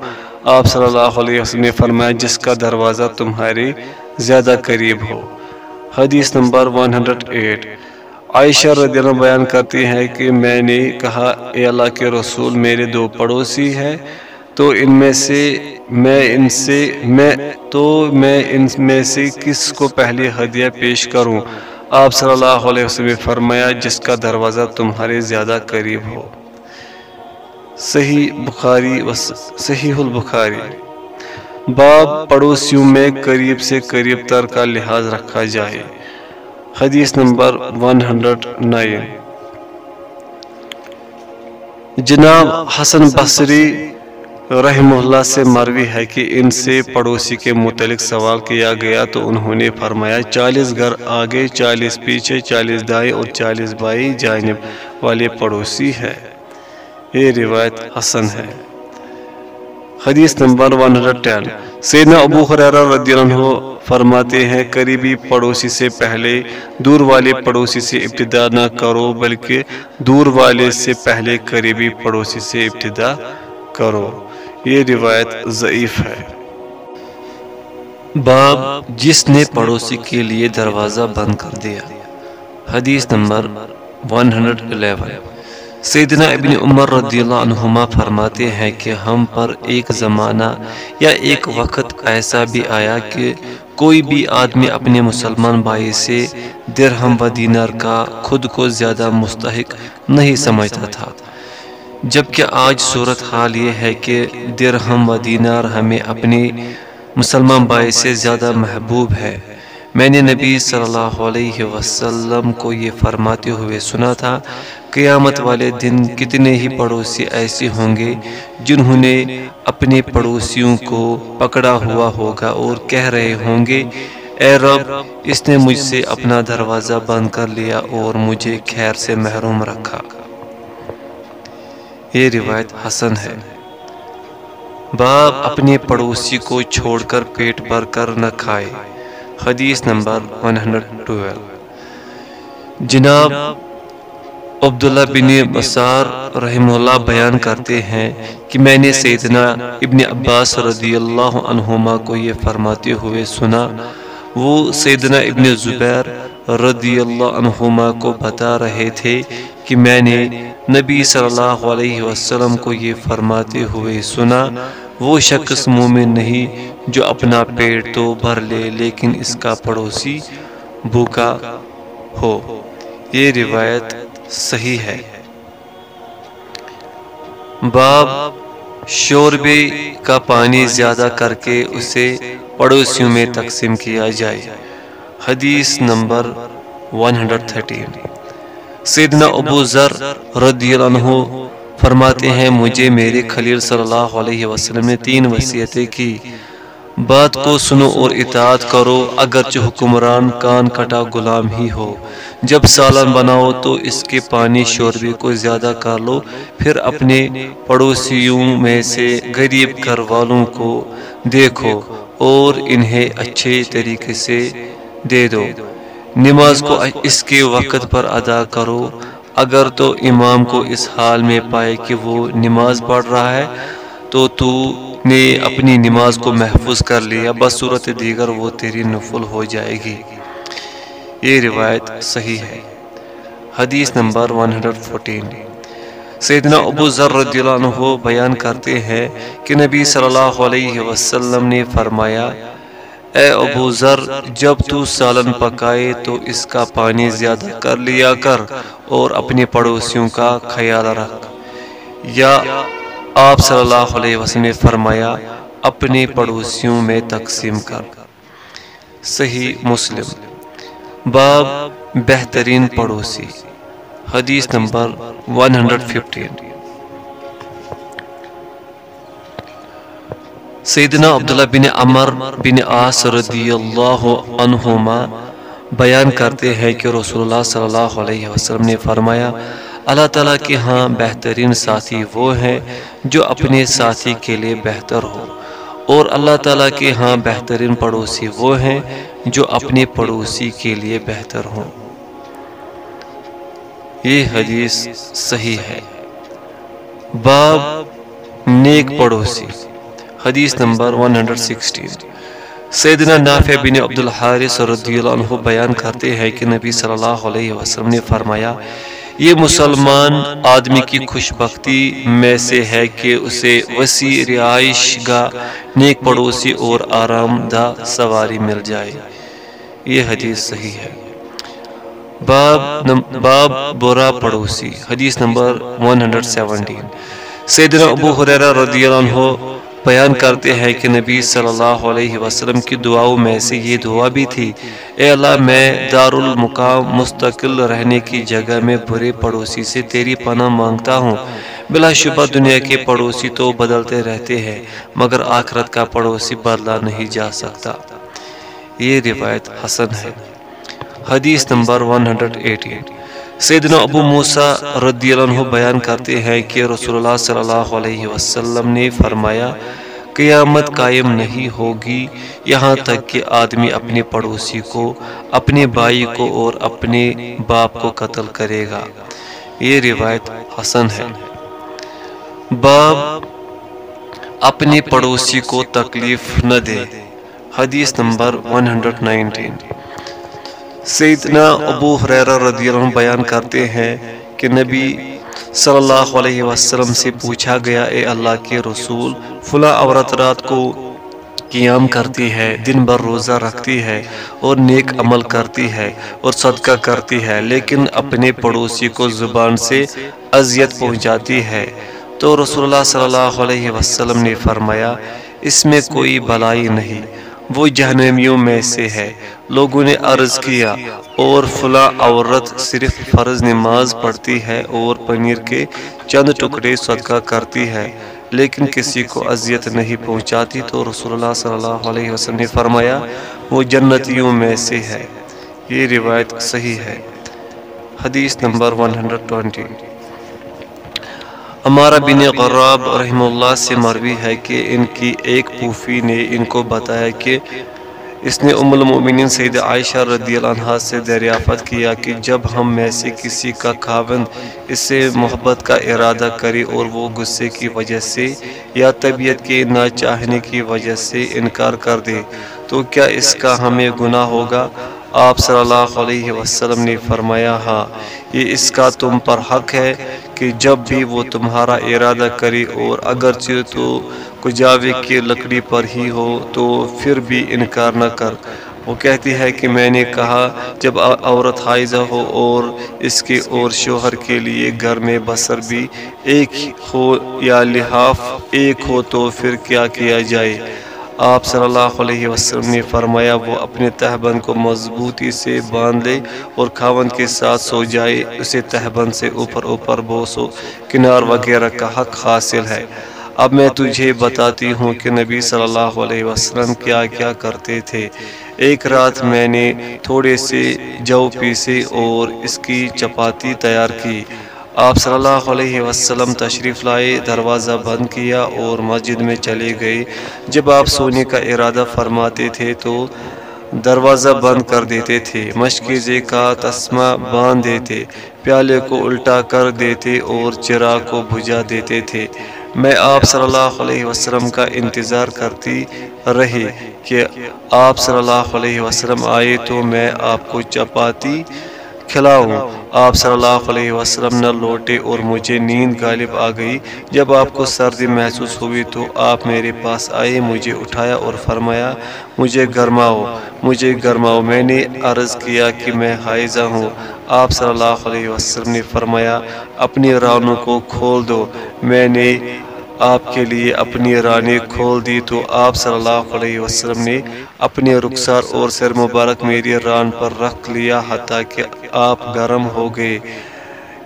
آپ صلی اللہ علیہ وسلم نے فرمایا، جس کا دروازہ تمہارے زیادہ قریب ہو۔ حدیث نمبر 108 عائشہ رضی اللہ عنہ بیان کرتی ہے کہ میں نے کہا، اے اللہ کے رسول، میرے دو پڑوسی ہیں تو ان میں سے میں ان سے میں تو میں ان میں سے کس کو پہلی ہدیہ پیش کروں؟ آپ صلی اللہ علیہ وسلم فرمایا، جس کا دروازہ تمہارے زیادہ قریب ہو۔ صحیح بخاری و صحیح البخاری۔ باب پڑوسیوں میں قریب سے قریب تر کا لحاظ رکھا جائے۔ حدیث نمبر 109 جناب حسن بصری رحم اللہ سے مروی ہے کہ ان سے پڑوسی کے متعلق سوال کیا گیا تو انہوں نے فرمایا، چالیس گھر آگے، چالیس پیچھے، چالیس دائیں اور چالیس بائی جانب والے پڑوسی ہے یہ روایت حسن ہے۔ حدیث نمبر 110 سیدنا ابو خریرہ رضی اللہ عنہ فرماتے ہیں، قریبی پڑوسی سے پہلے دور والے پڑوسی سے ابتدا نہ کرو، بلکہ دور والے سے پہلے قریبی پڑوسی سے ابتدا کرو۔ یہ روایت ضعیف ہے۔ باب، جس نے پڑوسی کے لیے دروازہ بند کر دیا۔ حدیث نمبر 111 سیدنا ابن عمر رضی اللہ عنہما فرماتے ہیں کہ ہم پر ایک زمانہ یا ایک وقت ایسا بھی آیا کہ کوئی بھی آدمی اپنے مسلمان بھائی سے درہم و دینار کا خود کو زیادہ مستحق نہیں سمجھتا تھا۔ جبکہ آج صورت حال یہ ہے کہ درہم و دینار ہمیں اپنے مسلمان بھائی سے زیادہ محبوب ہے۔ میں نے نبی صلی اللہ علیہ وسلم کو یہ فرماتے ہوئے سنا تھا، قیامت والے دن کتنے ہی پڑوسی ایسے ہوں گے جنہوں نے اپنے پڑوسیوں کو پکڑا ہوا ہوگا اور کہہ رہے ہوں گے، اے رب، اس نے مجھ سے اپنا دروازہ بند کر لیا اور مجھے خیر سے محروم رکھا۔ یہ روایت حسن ہے۔ باپ اپنے پڑوسی کو چھوڑ کر پیٹ بھر کر نہ کھائے۔ حدیث نمبر 112 جناب عبداللہ بن مسار رحم اللہ بیان کرتے ہیں کہ میں نے سیدنا ابن عباس رضی اللہ عنہما کو یہ فرماتے ہوئے سنا۔ وہ سیدنا ابن زبیر رضی اللہ عنہما کو بتا رہے تھے کہ میں نے نبی صلی اللہ علیہ وسلم کو یہ فرماتے ہوئے سنا، وہ شخص مومن نہیں جو اپنا پیٹ تو بھر لے لیکن اس کا پڑوسی بھوکا ہو۔ یہ روایت صحیح ہے۔ باب شوربے کا پانی زیادہ کر کے اسے پڑوسیوں میں تقسیم کیا جائے۔ حدیث نمبر 113 سیدنا ابو ذر رضی اللہ عنہ فرماتے ہیں مجھے میرے خلیل صلی اللہ علیہ وسلم نے تین وصیتیں کی۔ بات کو سنو اور اطاعت کرو اگرچہ حکمران کان کٹا غلام ہی ہو۔ جب سالن بناؤ تو اس کے پانی شوربے کو زیادہ کر لو۔ پھر اپنے پڑوسیوں میں سے غریب گھر والوں کو دیکھو اور انہیں اچھے طریقے سے دے دو۔ نماز کو اس کے وقت پر ادا کرو۔ اگر تو امام کو اس حال میں پائے کہ وہ نماز پڑھ رہا ہے تو تو نے اپنی نماز کو محفوظ کر لیا بس صورت دیگر وہ تیری نفل ہو جائے گی۔ یہ روایت صحیح ہے۔ حدیث نمبر 114 سیدنا ابو ذر رضی اللہ عنہ بیان کرتے ہیں کہ نبی صلی اللہ علیہ وسلم نے فرمایا اے ابو ذر جب تو سالن پکائے تو اس کا پانی زیادہ کر لیا کر اور اپنے پڑوسیوں کا خیال رکھ۔ یا آپ صلی اللہ علیہ وسلم نے فرمایا اپنے پڑوسیوں میں تقسیم کر۔ صحیح مسلم۔ باب بہترین پڑوسی۔ حدیث نمبر 115 سیدنا عبداللہ بن عمر بن آس رضی اللہ عنہما بیان کرتے ہیں کہ رسول اللہ صلی اللہ علیہ وسلم نے فرمایا، اللہ تعالیٰ کے ہاں بہترین ساتھی وہ ہیں جو اپنے ساتھی کے لیے بہتر ہو، اور اللہ تعالیٰ کے ہاں بہترین پڑوسی وہ ہیں جو اپنے پڑوسی کے لیے بہتر ہوں۔ یہ حدیث صحیح ہے۔ باب نیک پڑوسی۔ حدیث نمبر 116 سیدنا نافع بن عبد الحارث رضی اللہ عنہ بیان کرتے ہیں کہ نبی صلی اللہ علیہ وسلم نے فرمایا، یہ مسلمان آدمی کی خوش بختی میں سے ہے کہ اسے وسیع رہائش گاہ، نیک پڑوسی اور آرام دہ سواری مل جائے۔ یہ حدیث صحیح ہے۔ باب باب برا پڑوسی، حدیث نمبر 117 سیدنا ابو حریرہ رضی اللہ عنہ بیان کرتے ہیں کہ نبی صلی اللہ علیہ وسلم کی دعاؤں میں سے یہ دعا بھی تھی، اے اللہ میں دار المقام مستقل رہنے کی جگہ میں برے پڑوسی سے تیری پناہ مانگتا ہوں۔ بلا شبہ دنیا کے پڑوسی تو بدلتے رہتے ہیں، مگر آخرت کا پڑوسی بدلا نہیں جا سکتا۔ یہ روایت حسن ہے۔ حدیث نمبر 118 سیدنا ابو موسیٰ رضی اللہ عنہ بیان کرتے ہیں کہ رسول اللہ صلی اللہ علیہ وسلم نے فرمایا، قیامت قائم نہیں ہوگی، یہاں تک کہ آدمی اپنے پڑوسی کو، اپنے بھائی کو اور اپنے باپ کو قتل کرے گا۔ یہ روایت حسن ہے۔ باپ اپنے پڑوسی کو تکلیف نہ دے۔ حدیث نمبر 119 سیدنا ابو حریرہ رضی اللہ عنہ بیان کرتے ہیں کہ نبی صلی اللہ علیہ وسلم سے پوچھا گیا، اے اللہ کے رسول، فلاں عورت رات کو قیام کرتی ہے، دن بھر روزہ رکھتی ہے اور نیک عمل کرتی ہے اور صدقہ کرتی ہے، لیکن اپنے پڑوسی کو زبان سے اذیت پہنچاتی ہے۔ تو رسول اللہ صلی اللہ علیہ وسلم نے فرمایا، اس میں کوئی بلائی نہیں۔ وہ جہنمیوں میں سے ہے۔ لوگوں نے عرض کیا، اور فلاں عورت صرف فرض نماز پڑھتی ہے اور پنیر کے چند ٹکڑے صدقہ کرتی ہے، لیکن کسی کو اذیت نہیں پہنچاتی۔ تو رسول اللہ صلی اللہ علیہ وسلم نے فرمایا، وہ جنتیوں میں سے ہے۔ یہ روایت صحیح ہے۔ حدیث نمبر 120 ہمارا بن غراب رحم اللہ سے مروی ہے کہ ان کی ایک پوفی نے ان کو بتایا کہ اس نے ام المؤمنین سید عائشہ رضی اللہ عنہ سے دریافت کیا کہ جب ہم میں سے کسی کا خاوند اس سے محبت کا ارادہ کرے اور وہ غصے کی وجہ سے یا طبیعت کے نہ چاہنے کی وجہ سے انکار کر دے تو کیا اس کا ہمیں گناہ ہوگا؟ آپ صلی اللہ علیہ وسلم نے فرمایا ہاں یہ اس کا تم پر حق ہے کہ جب بھی وہ تمہارا ارادہ کرے اور اگرچہ تو کجاوے کی لکڑی پر ہی ہو تو پھر بھی انکار نہ کر۔ وہ کہتی ہے کہ میں نے کہا، جب عورت حائضہ ہو اور اس کے اور شوہر کے لیے گھر میں بسر بھی ایک ہو یا لحاف ایک ہو تو پھر کیا کیا جائے؟ آپ صلی اللہ علیہ وسلم نے فرمایا، وہ اپنے تہبند کو مضبوطی سے باندھ لے اور کھاون کے ساتھ سو جائے، اسے تہبند سے اوپر اوپر بوسو، کنار وغیرہ کا حق حاصل ہے۔ اب میں تجھے بتاتی ہوں کہ نبی صلی اللہ علیہ وسلم کیا کیا کرتے تھے۔ ایک رات میں نے تھوڑے سے جو پیسے اور اس کی چپاتی تیار کی۔ آپ صلی اللہ علیہ وسلم تشریف لائے، دروازہ بند کیا اور مسجد میں چلے گئے۔ جب آپ سونے کا ارادہ فرماتے تھے تو دروازہ بند کر دیتے تھے مشکیزے کا تسمہ باندھ دیتے، پیالے کو الٹا کر دیتے اور چراغ کو بجھا دیتے تھے۔ میں آپ صلی اللہ علیہ وسلم کا انتظار کرتی رہی کہ آپ صلی اللہ علیہ وسلم آئے تو میں آپ کو چپاتی کھلاؤں آپ صلی اللہ علیہ وسلم نہ لوٹے اور مجھے نیند غالب آ گئی۔ جب آپ کو سردی محسوس ہوئی تو آپ میرے پاس آئے مجھے اٹھایا اور فرمایا مجھے گرماؤ مجھے گرماؤ۔ میں نے عرض کیا کہ میں حائزہ ہوں۔ آپ صلی اللہ علیہ وسلم نے فرمایا اپنی رانوں کو کھول دو۔ میں نے آپ کے لیے اپنی رانی کھول دی تو آپ صلی اللہ علیہ وسلم نے اپنے رخسار اور سر مبارک میری ران پر رکھ لیا، حتیٰ کہ آپ گرم ہو گئے۔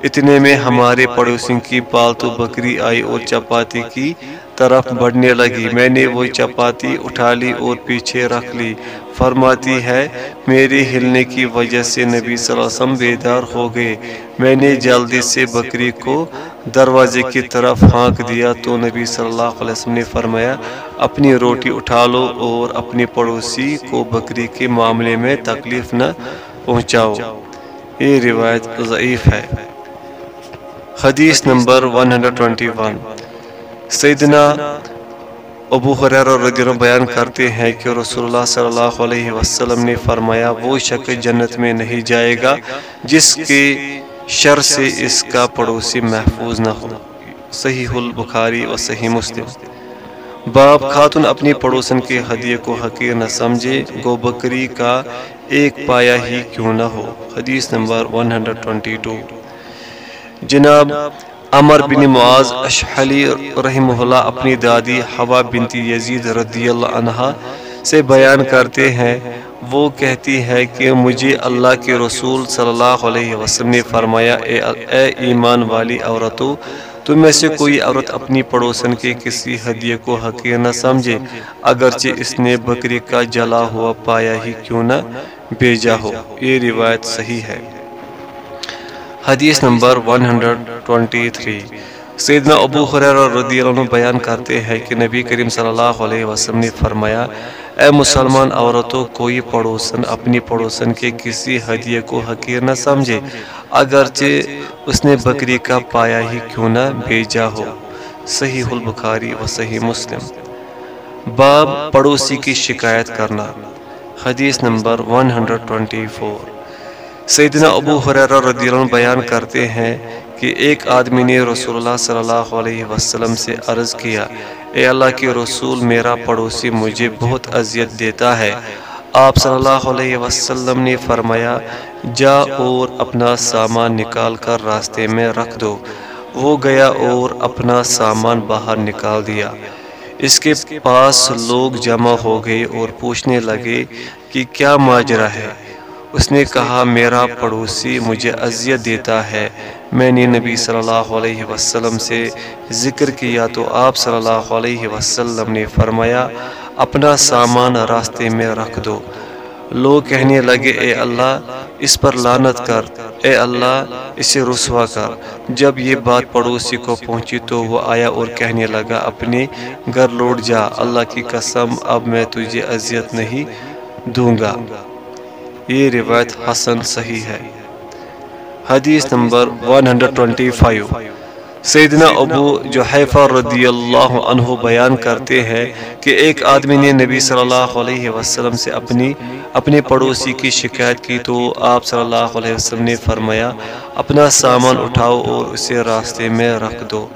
اتنے میں ہمارے پڑوسوں کی پالتو بکری آئی اور چپاتی کی طرف بڑھنے لگی۔ میں نے وہ چپاتی اٹھا لی اور پیچھے رکھ لی۔ فرماتی ہے میری ہلنے کی وجہ سے نبی صلی اللہ علیہ وسلم بیدار ہو گئے۔ میں نے جلدی سے بکری کو دروازے کی طرف ہانک دیا۔ تو نبی صلی اللہ علیہ وسلم نے فرمایا، اپنی روٹی اٹھا لو اور اپنی پڑوسی کو بکری کے معاملے میں تکلیف نہ پہنچاؤ۔ یہ روایت ضعیف ہے۔ حدیث نمبر 121 سیدنا ابو اللہ بیان کرتے ہیں کہ رسول اللہ صلی اللہ علیہ وسلم نے فرمایا وہ شک جنت میں نہیں جائے گا جس کے شر سے اس کا پڑوسی محفوظ نہ ہو۔ صحیح البخاری و صحیح مسلم۔ باپ خاتون اپنی پڑوسن کے حدیعے کو حقیر نہ سمجھے گو بکری کا ایک پایا ہی کیوں نہ ہو۔ حدیث نمبر 122 جناب عمر بن معاذ اشحلی رحمہ اللہ اپنی دادی حوا بنت یزید رضی اللہ عنہ سے بیان کرتے ہیں۔ وہ کہتی ہے کہ مجھے اللہ کے رسول صلی اللہ علیہ وسلم نے فرمایا اے, اے ایمان والی عورتوں تم میں سے کوئی عورت اپنی پڑوسن کے کسی ہدیے کو حقیر نہ سمجھے اگرچہ اس نے بکری کا جلا ہوا پایا ہی کیوں نہ بھیجا ہو۔ یہ روایت صحیح ہے۔ حدیث نمبر 123 سیدنا ابو خریر رضی اللہ عنہ بیان کرتے ہیں کہ نبی کریم صلی اللہ علیہ وسلم نے فرمایا، اے مسلمان عورتوں کوئی پڑوسن اپنی پڑوسن کے کسی ہدیے کو حقیر نہ سمجھے، اگرچہ اس نے بکری کا پایا ہی کیوں نہ بھیجا ہو۔ صحیح البخاری و صحیح مسلم۔ باب پڑوسی کی شکایت کرنا۔ حدیث نمبر 124 سیدنا ابو حریرہ رضی اللہ عنہ بیان کرتے ہیں کہ ایک آدمی نے رسول اللہ صلی اللہ علیہ وسلم سے عرض کیا، اے اللہ کے رسول، میرا پڑوسی مجھے بہت اذیت دیتا ہے۔ آپ صلی اللہ علیہ وسلم نے فرمایا، جا اور اپنا سامان نکال کر راستے میں رکھ دو۔ وہ گیا اور اپنا سامان باہر نکال دیا۔ اس کے پاس لوگ جمع ہو گئے اور پوچھنے لگے کہ کیا ماجرا ہے۔ اس نے کہا، میرا پڑوسی مجھے اذیت دیتا ہے۔ میں نے نبی صلی اللہ علیہ وسلم سے ذکر کیا تو آپ صلی اللہ علیہ وسلم نے فرمایا، اپنا سامان راستے میں رکھ دو۔ لوگ کہنے لگے، اے اللہ، اس پر لانت کر۔ اے اللہ، اسے رسوا کر۔ جب یہ بات پڑوسی کو پہنچی تو وہ آیا اور کہنے لگا، اپنے گھر لوٹ جا۔ اللہ کی قسم، اب میں تجھے اذیت نہیں دوں گا۔ یہ روایت حسن صحیح ہے۔ حدیث نمبر 125 سیدنا ابو جو رضی اللہ عنہ بیان کرتے ہیں کہ ایک آدمی نے نبی صلی اللہ علیہ وسلم سے اپنی اپنے پڑوسی کی شکایت کی تو آپ صلی اللہ علیہ وسلم نے فرمایا، اپنا سامان اٹھاؤ اور اسے راستے میں رکھ دو۔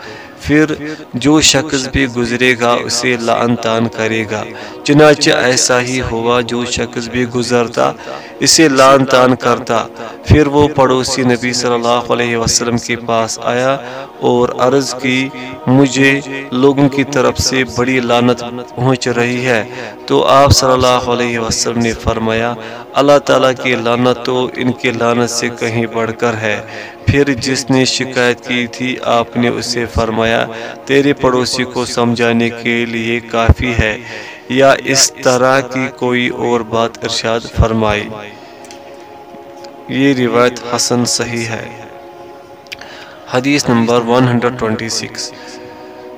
پھر جو شخص بھی گزرے گا، اسے لعن تان کرے گا۔ چنانچہ ایسا ہی ہوا جو شخص بھی گزرتا، اسے لعن تان کرتا۔ پھر وہ پڑوسی نبی صلی اللہ علیہ وسلم کے پاس آیا اور عرض کی، مجھے لوگوں کی طرف سے بڑی لانت پہنچ رہی ہے۔ تو آپ صلی اللہ علیہ وسلم نے فرمایا، اللہ تعالیٰ کی لانت تو ان کی لانت سے کہیں بڑھ کر ہے۔ پھر جس نے شکایت کی تھی، آپ نے اسے فرمایا، تیرے پڑوسی کو سمجھانے کے لیے کافی ہے۔ یا اس طرح کی کوئی اور بات ارشاد فرمائی۔ یہ روایت حسن صحیح ہے۔ حدیث نمبر 126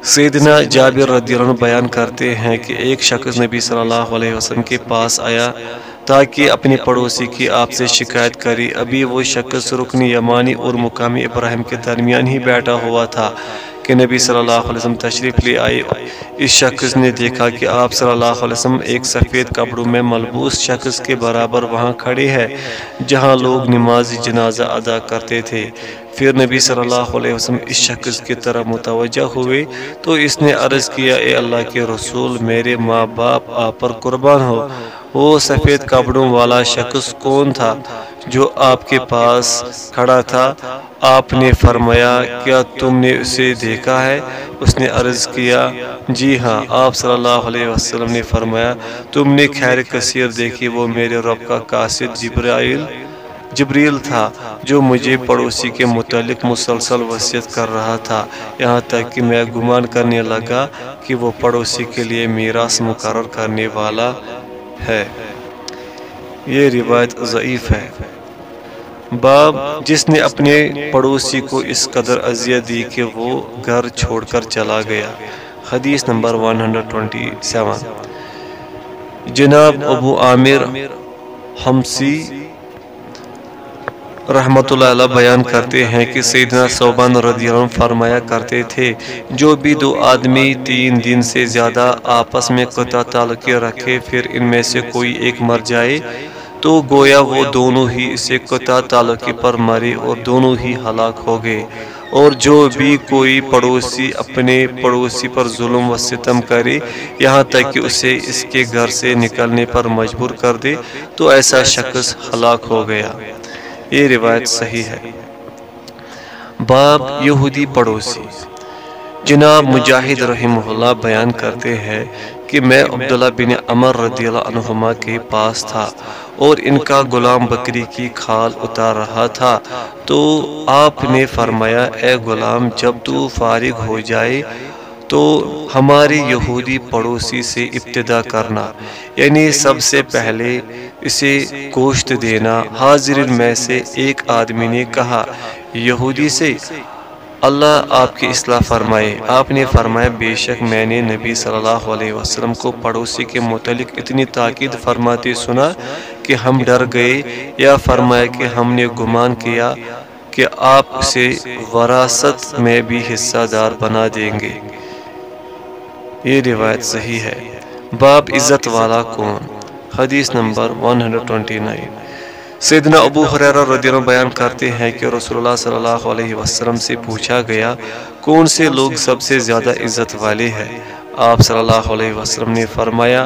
سیدنا جابر رضی اللہ عنہ بیان کرتے ہیں کہ ایک شخص نبی صلی اللہ علیہ وسلم کے پاس آیا تاکہ اپنی پڑوسی کی آپ سے شکایت کری۔ ابھی وہ شخص رکن یمانی اور مقامی ابراہیم کے درمیان ہی بیٹھا ہوا تھا کہ نبی صلی اللہ علیہ وسلم تشریف لے آئے۔ اس شخص نے دیکھا کہ آپ صلی اللہ علیہ وسلم ایک سفید کپڑوں میں ملبوس شخص کے برابر وہاں کھڑے ہیں، جہاں لوگ نماز جنازہ ادا کرتے تھے۔ پھر نبی صلی اللہ علیہ وسلم اس شخص کی طرح متوجہ ہوئے تو اس نے عرض کیا، اے اللہ کے رسول، میرے ماں باپ آپ پر قربان ہو۔ وہ سفید کپڑوں والا شخص کون تھا جو آپ کے پاس کھڑا تھا؟ آپ نے فرمایا، کیا تم نے اسے دیکھا ہے؟ اس نے عرض کیا جی ہاں آپ صلی اللہ علیہ وسلم نے فرمایا، تم نے خیر کثیر دیکھی، وہ میرے رب کا قاصد جبرائیل۔ جبریل تھا جو مجھے پڑوسی کے متعلق مسلسل وصیت کر رہا تھا۔ یہاں تک کہ میں گمان کرنے لگا کہ وہ پڑوسی کے لیے میراث مقرر کرنے والا ہے۔ یہ روایت ضعیف ہے۔ باب جس نے اپنے پڑوسی کو اس قدر اذیت دی کہ وہ گھر چھوڑ کر چلا گیا۔ حدیث نمبر 127 جناب ابو عامر ہمسی رحمت اللہ علیہ بیان کرتے ہیں کہ سیدنا صوبان رضی اللہ عنہ فرمایا کرتے تھے، جو بھی دو آدمی تین دن سے زیادہ آپس میں قطع تعلقی رکھے، پھر ان میں سے کوئی ایک مر جائے، تو گویا وہ دونوں ہی اسے قطع تعلقی پر مرے اور دونوں ہی ہلاک ہو گئے۔ اور جو بھی کوئی پڑوسی اپنے پڑوسی پر ظلم و ستم کرے، یہاں تک کہ اسے اس کے گھر سے نکلنے پر مجبور کر دے، تو ایسا شخص ہلاک ہو گیا۔ یہ روایت صحیح ہے۔ باب یہودی پڑوسی۔ جناب مجاہد رحمہ اللہ بیان کرتے ہیں کہ میں عبداللہ بن عمر رضی اللہ عنہما کے پاس تھا اور ان کا غلام بکری کی کھال اتار رہا تھا۔ تو آپ نے فرمایا، اے غلام، جب تو فارغ ہو جائے تو ہمارے یہودی پڑوسی سے ابتدا کرنا۔ یعنی سب سے پہلے اسے گوشت دینا حاضر میں سے ایک آدمی نے کہا، یہودی سے، اللہ آپ کی اصلاح فرمائے۔ آپ نے فرمایا، بے شک میں نے نبی صلی اللہ علیہ وسلم کو پڑوسی کے متعلق اتنی تاکید فرماتے سنا کہ ہم ڈر گئے یا فرمایا کہ ہم نے گمان کیا کہ آپ اسے وراثت میں بھی حصہ دار بنا دیں گے۔ یہ روایت صحیح ہے۔ باب عزت والا کون؟ حدیث نمبر 129 سیدنا ابو حریرہ رضی اللہ بیان کرتے ہیں کہ رسول اللہ صلی اللہ علیہ وسلم سے پوچھا گیا، کون سے لوگ سب سے زیادہ عزت والے ہیں؟ آپ صلی اللہ علیہ وسلم نے فرمایا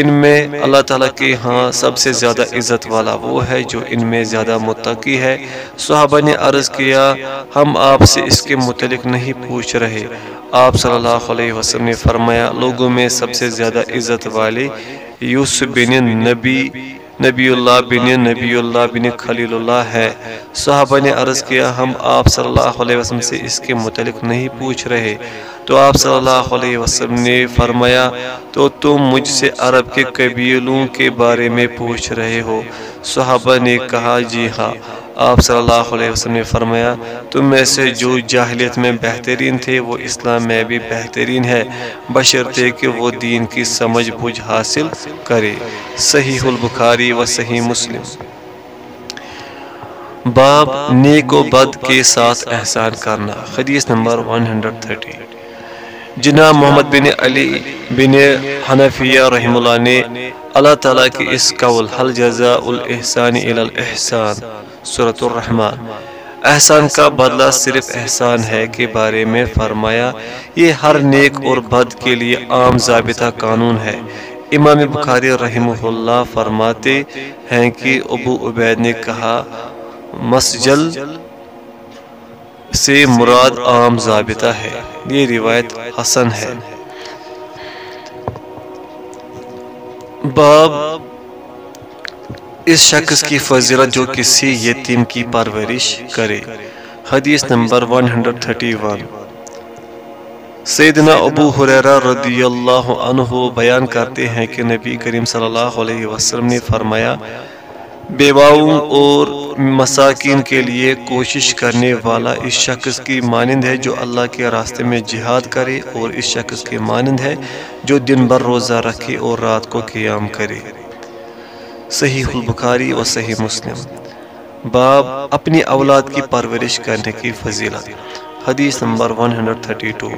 ان میں اللہ تعالیٰ کے ہاں سب سے زیادہ عزت والا وہ ہے جو ان میں زیادہ متقی ہے۔ صحابہ نے عرض کیا، ہم آپ سے اس کے متعلق نہیں پوچھ رہے۔ آپ صلی اللہ علیہ وسلم نے فرمایا، لوگوں میں سب سے زیادہ عزت والے یوسف بن نبی نبی اللہ بن نبی اللہ بن خلیل اللہ ہے۔ صحابہ نے عرض کیا، ہم آپ صلی اللہ علیہ وسلم سے اس کے متعلق نہیں پوچھ رہے۔ تو آپ صلی اللہ علیہ وسلم نے فرمایا، تو تم مجھ سے عرب کے قبیلوں کے بارے میں پوچھ رہے ہو۔ صحابہ نے کہا جی ہاں۔ آپ صلی اللہ علیہ وسلم نے فرمایا، تم میں سے جو جاہلیت میں بہترین تھے، وہ اسلام میں بھی بہترین ہے۔ بشرتے کہ وہ دین کی سمجھ بجھ حاصل کرے۔ صحیح البخاری و صحیح مسلم۔ باب نیک و بد کے ساتھ احسان کرنا۔ حدیث نمبر 130 جناب محمد بن علی بن حنفیہ رحم اللہ نے اللہ تعالیٰ کی اس قول، حل جزاء الاحسان الاحسان سورة الرحمن۔ احسان کا بدلہ صرف احسان ہے کے بارے میں فرمایا، یہ ہر نیک اور بد کے لیے عام ضابطہ قانون ہے۔ امام بخاری رحمہ اللہ فرماتے ہیں کہ ابو عبید نے کہا، مسجل سے مراد عام ضابطہ ہے۔ یہ روایت حسن ہے۔ باب اس شخص کی فضیلت جو کسی یتیم کی پرورش کرے۔ حدیث نمبر 131 سیدنا ابو حریرہ رضی اللہ عنہ بیان کرتے ہیں کہ نبی کریم صلی اللہ علیہ وسلم نے فرمایا، بیواؤں اور مساکین کے لیے کوشش کرنے والا اس شخص کی مانند ہے جو اللہ کے راستے میں جہاد کرے اور اس شخص کے مانند ہے جو دن بھر روزہ رکھے اور رات کو قیام کرے۔ صحیح البخاری و صحیح مسلم۔ باب اپنی اولاد کی پرورش کرنے کی فضیلت۔ حدیث نمبر 132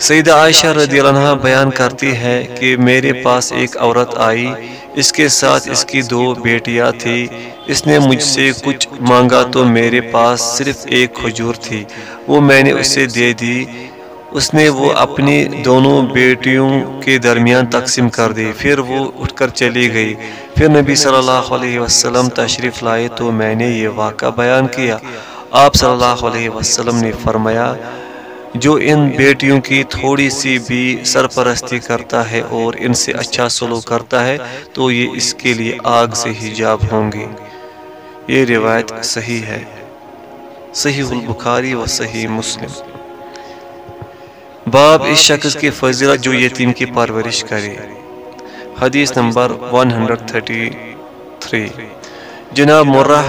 سیدہ عائشہ رضی اللہ عنہ بیان کرتی ہے کہ میرے پاس ایک عورت آئی، اس کے ساتھ اس کی دو بیٹیاں تھی اس نے مجھ سے کچھ مانگا تو میرے پاس صرف ایک کھجور تھی۔ وہ میں نے اسے دے دی۔ اس نے وہ اپنی دونوں بیٹیوں کے درمیان تقسیم کر دی۔ پھر وہ اٹھ کر چلی گئی۔ پھر نبی صلی اللہ علیہ وسلم تشریف لائے تو میں نے یہ واقعہ بیان کیا۔ آپ صلی اللہ علیہ وسلم نے فرمایا، جو ان بیٹیوں کی تھوڑی سی بھی سرپرستی کرتا ہے اور ان سے اچھا سلوک کرتا ہے، تو یہ اس کے لیے آگ سے حجاب ہوں گی یہ روایت صحیح ہے۔ صحیح البخاری و صحیح مسلم۔ باب اس شخص کی فضیلت جو یتیم کی پرورش کرے۔ حدیث نمبر 133 جناب مرہ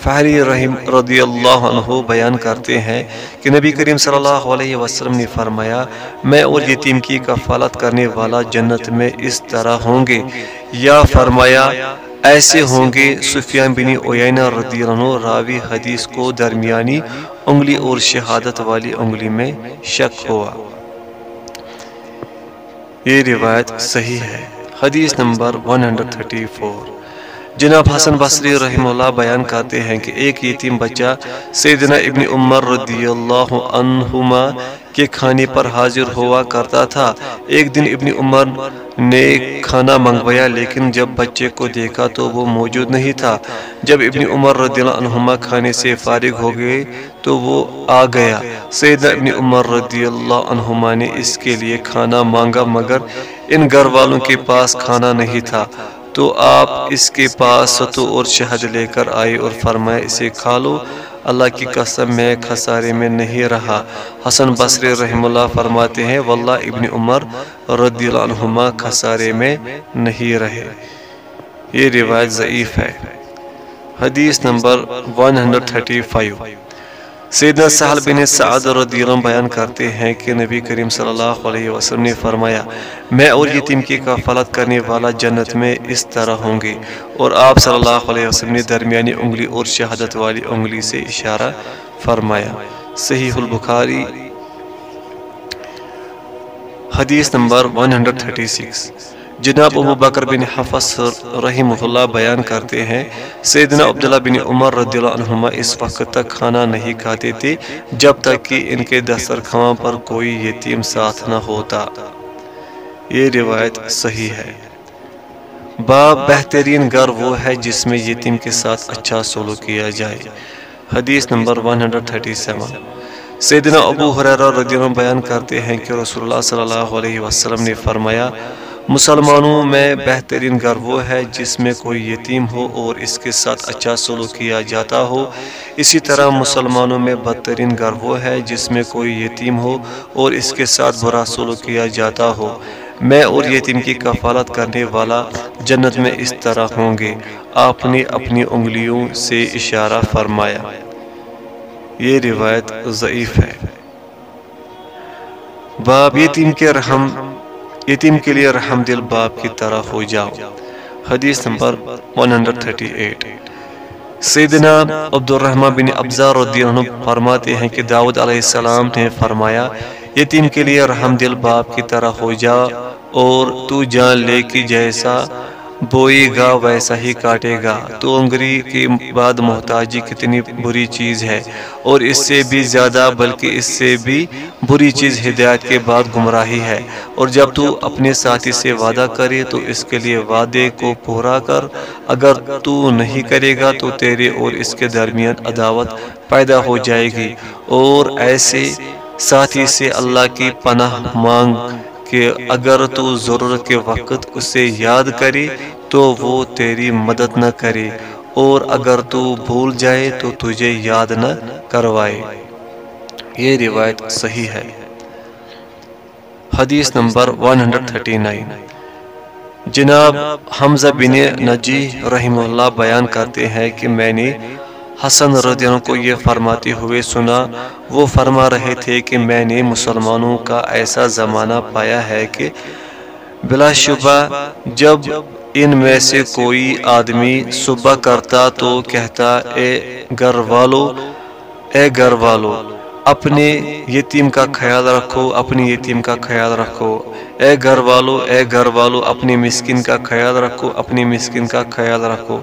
فہری رحم رضی اللہ عنہ بیان کرتے ہیں کہ نبی کریم صلی اللہ علیہ وسلم نے فرمایا، میں اور یتیم کی کفالت کرنے والا جنت میں اس طرح ہوں گے۔ یا فرمایا، ایسے ہوں گے، سفیان بن اوینہ رضی اللہ عنہ راوی حدیث کو درمیانی انگلی اور شہادت والی انگلی میں شک ہوا۔ یہ روایت صحیح ہے۔ حدیث نمبر 134 جناب حسن بصری رحم اللہ بیان کرتے ہیں کہ ایک یتیم بچہ سیدنا ابن عمر رضی اللہ عنہما کے کھانے پر حاضر ہوا کرتا تھا۔ ایک دن ابن عمر نے کھانا منگوایا، لیکن جب بچے کو دیکھا تو وہ موجود نہیں تھا۔ جب ابن عمر رضی اللہ عنہما کھانے سے فارغ ہو گئے تو وہ آ گیا۔ سیدنا ابن عمر رضی اللہ عنہما نے اس کے لیے کھانا مانگا، مگر ان گھر والوں کے پاس کھانا نہیں تھا۔ تو آپ اس کے پاس ستو اور شہد لے کر آئے اور فرمائے اسے کھا لو۔ اللہ کی قسم میں خسارے میں نہیں رہا۔ حسن بصری رحم اللہ فرماتے ہیں، واللہ ابن عمر رضی اللہ عنہما خسارے میں نہیں رہے۔ یہ روایت ضعیف ہے۔ حدیث نمبر 135 سیدنا سہل بن سعد رضی اللہ بیان کرتے ہیں کہ نبی کریم صلی اللہ علیہ وسلم نے فرمایا، میں اور یتیم کی کفالت کرنے والا جنت میں اس طرح ہوں گے اور آپ صلی اللہ علیہ وسلم نے درمیانی انگلی اور شہادت والی انگلی سے اشارہ فرمایا۔ صحیح البخاری، حدیث نمبر 136 جناب ابو بکر بن حفظ رحمہ اللہ بیان کرتے ہیں سیدنا عبداللہ بن عمر رضی اللہ عنہما اس وقت تک کھانا نہیں کھاتے تھے جب تک کہ ان کے دسترخوان پر کوئی یتیم ساتھ نہ ہوتا۔ یہ روایت صحیح ہے۔ باب بہترین گھر وہ ہے جس میں یتیم کے ساتھ اچھا سلوک کیا جائے۔ حدیث نمبر 137 سیدنا ابو حریرہ رضی اللہ بیان کرتے ہیں کہ رسول اللہ صلی اللہ علیہ وسلم نے فرمایا مسلمانوں میں بہترین گھر وہ ہے جس میں کوئی یتیم ہو اور اس کے ساتھ اچھا سلوک کیا جاتا ہو۔ اسی طرح مسلمانوں میں بدترین گھر وہ ہے جس میں کوئی یتیم ہو اور اس کے ساتھ برا سلوک کیا جاتا ہو۔ میں اور یتیم کی کفالت کرنے والا جنت میں اس طرح ہوں گے۔ آپ نے اپنی انگلیوں سے اشارہ فرمایا۔ یہ روایت ضعیف ہے۔ باب یتیم کے رحم۔ یتیم کے لیے رحم دل باپ کی طرح ہو جاؤ۔ حدیث نمبر 138 سیدنا عبد الرحمہ بن ابزار رضی اللہ عنہ فرماتے ہیں کہ داود علیہ السلام نے فرمایا، یتیم کے لیے رحم دل باپ کی طرح ہو جا اور تو جان لے کی جیسا بوئی گا، ویسا ہی کاٹے گا۔ تو انگری کے بعد محتاجی کتنی بری چیز ہے، اور اس سے بھی زیادہ، بلکہ اس سے بھی بری چیز ہدایت کے بعد گمراہی ہے۔ اور جب تو اپنے ساتھی سے وعدہ کرے، تو اس کے لیے وعدے کو پورا کر۔ اگر تو نہیں کرے گا، تو تیرے اور اس کے درمیان عداوت پیدا ہو جائے گی۔ اور ایسے ساتھی سے اللہ کی پناہ مانگ کہ اگر تو ضرورت کے وقت اسے یاد کرے تو وہ تیری مدد نہ کرے، اور اگر تو بھول جائے تو تجھے یاد نہ کروائے۔ یہ روایت صحیح ہے۔ حدیث نمبر 139 جناب حمزہ بن نجی رحمہ اللہ بیان کرتے ہیں کہ میں نے حسن رضی اللہ کو یہ فرماتے ہوئے سنا، وہ فرما رہے تھے کہ میں نے مسلمانوں کا ایسا زمانہ پایا ہے کہ بلا شبہ جب ان میں سے کوئی آدمی صبح کرتا تو کہتا، اے گھر والو، اے گھر والو، اپنے یتیم کا خیال رکھو، اپنی یتیم کا خیال رکھو۔ اے گھر والو اے گھر والو اپنی مسکن کا خیال رکھو، اپنی مسکن کا خیال رکھو۔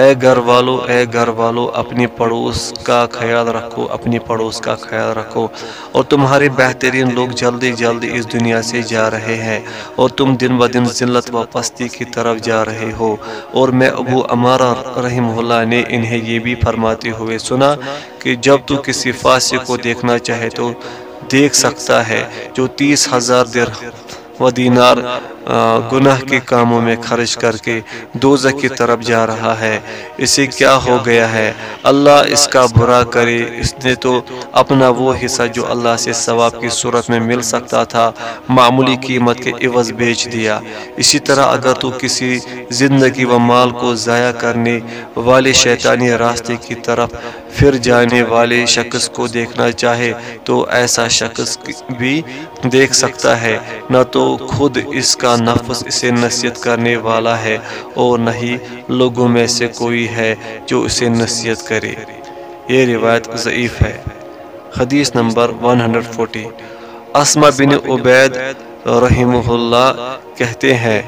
اے گھر والو اے گھر والو اپنی پڑوس کا خیال رکھو، اپنی پڑوس کا خیال رکھو۔ اور تمہارے بہترین لوگ جلدی جلدی اس دنیا سے جا رہے ہیں، اور تم دن ب دن ذلت و پستی کی طرف جا رہے ہو۔ اور میں ابو امارہ رحمہ اللہ نے انہیں یہ بھی فرماتے ہوئے سنا کہ جب تو کسی فاسق کو دیکھنا چاہے تو دیکھ سکتا ہے جو تیس ہزار در و دینار گناہ کے کاموں میں خرچ کر کے دوزہ کی طرف جا رہا ہے۔ اسے کیا ہو گیا ہے؟ اللہ اس کا برا کرے، اس نے تو اپنا وہ حصہ جو اللہ سے ثواب کی صورت میں مل سکتا تھا، معمولی قیمت کے عوض بیچ دیا۔ اسی طرح اگر تو کسی زندگی و مال کو ضائع کرنے والے شیطانی راستے کی طرف پھر جانے والے شخص کو دیکھنا چاہے، تو ایسا شخص بھی دیکھ سکتا ہے۔ نہ تو خود اس کا نفس اسے نصیحت کرنے والا ہے اور نہ ہی لوگوں میں سے کوئی ہے جو اسے نصیحت کرے۔ یہ روایت ضعیف ہے۔ حدیث نمبر 140 اسما بن عبید رحمہ اللہ کہتے ہیں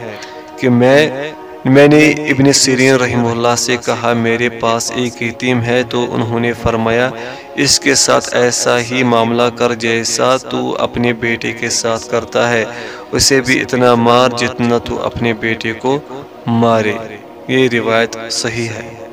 کہ میں میں نے ابن سیرین رحمہ اللہ سے کہا، میرے پاس ایک یتیم ہے تو انہوں نے فرمایا، اس کے ساتھ ایسا ہی معاملہ کر جیسا تو اپنے بیٹے کے ساتھ کرتا ہے۔ اسے بھی اتنا مار جتنا تو اپنے بیٹے کو مارے۔ یہ روایت صحیح ہے۔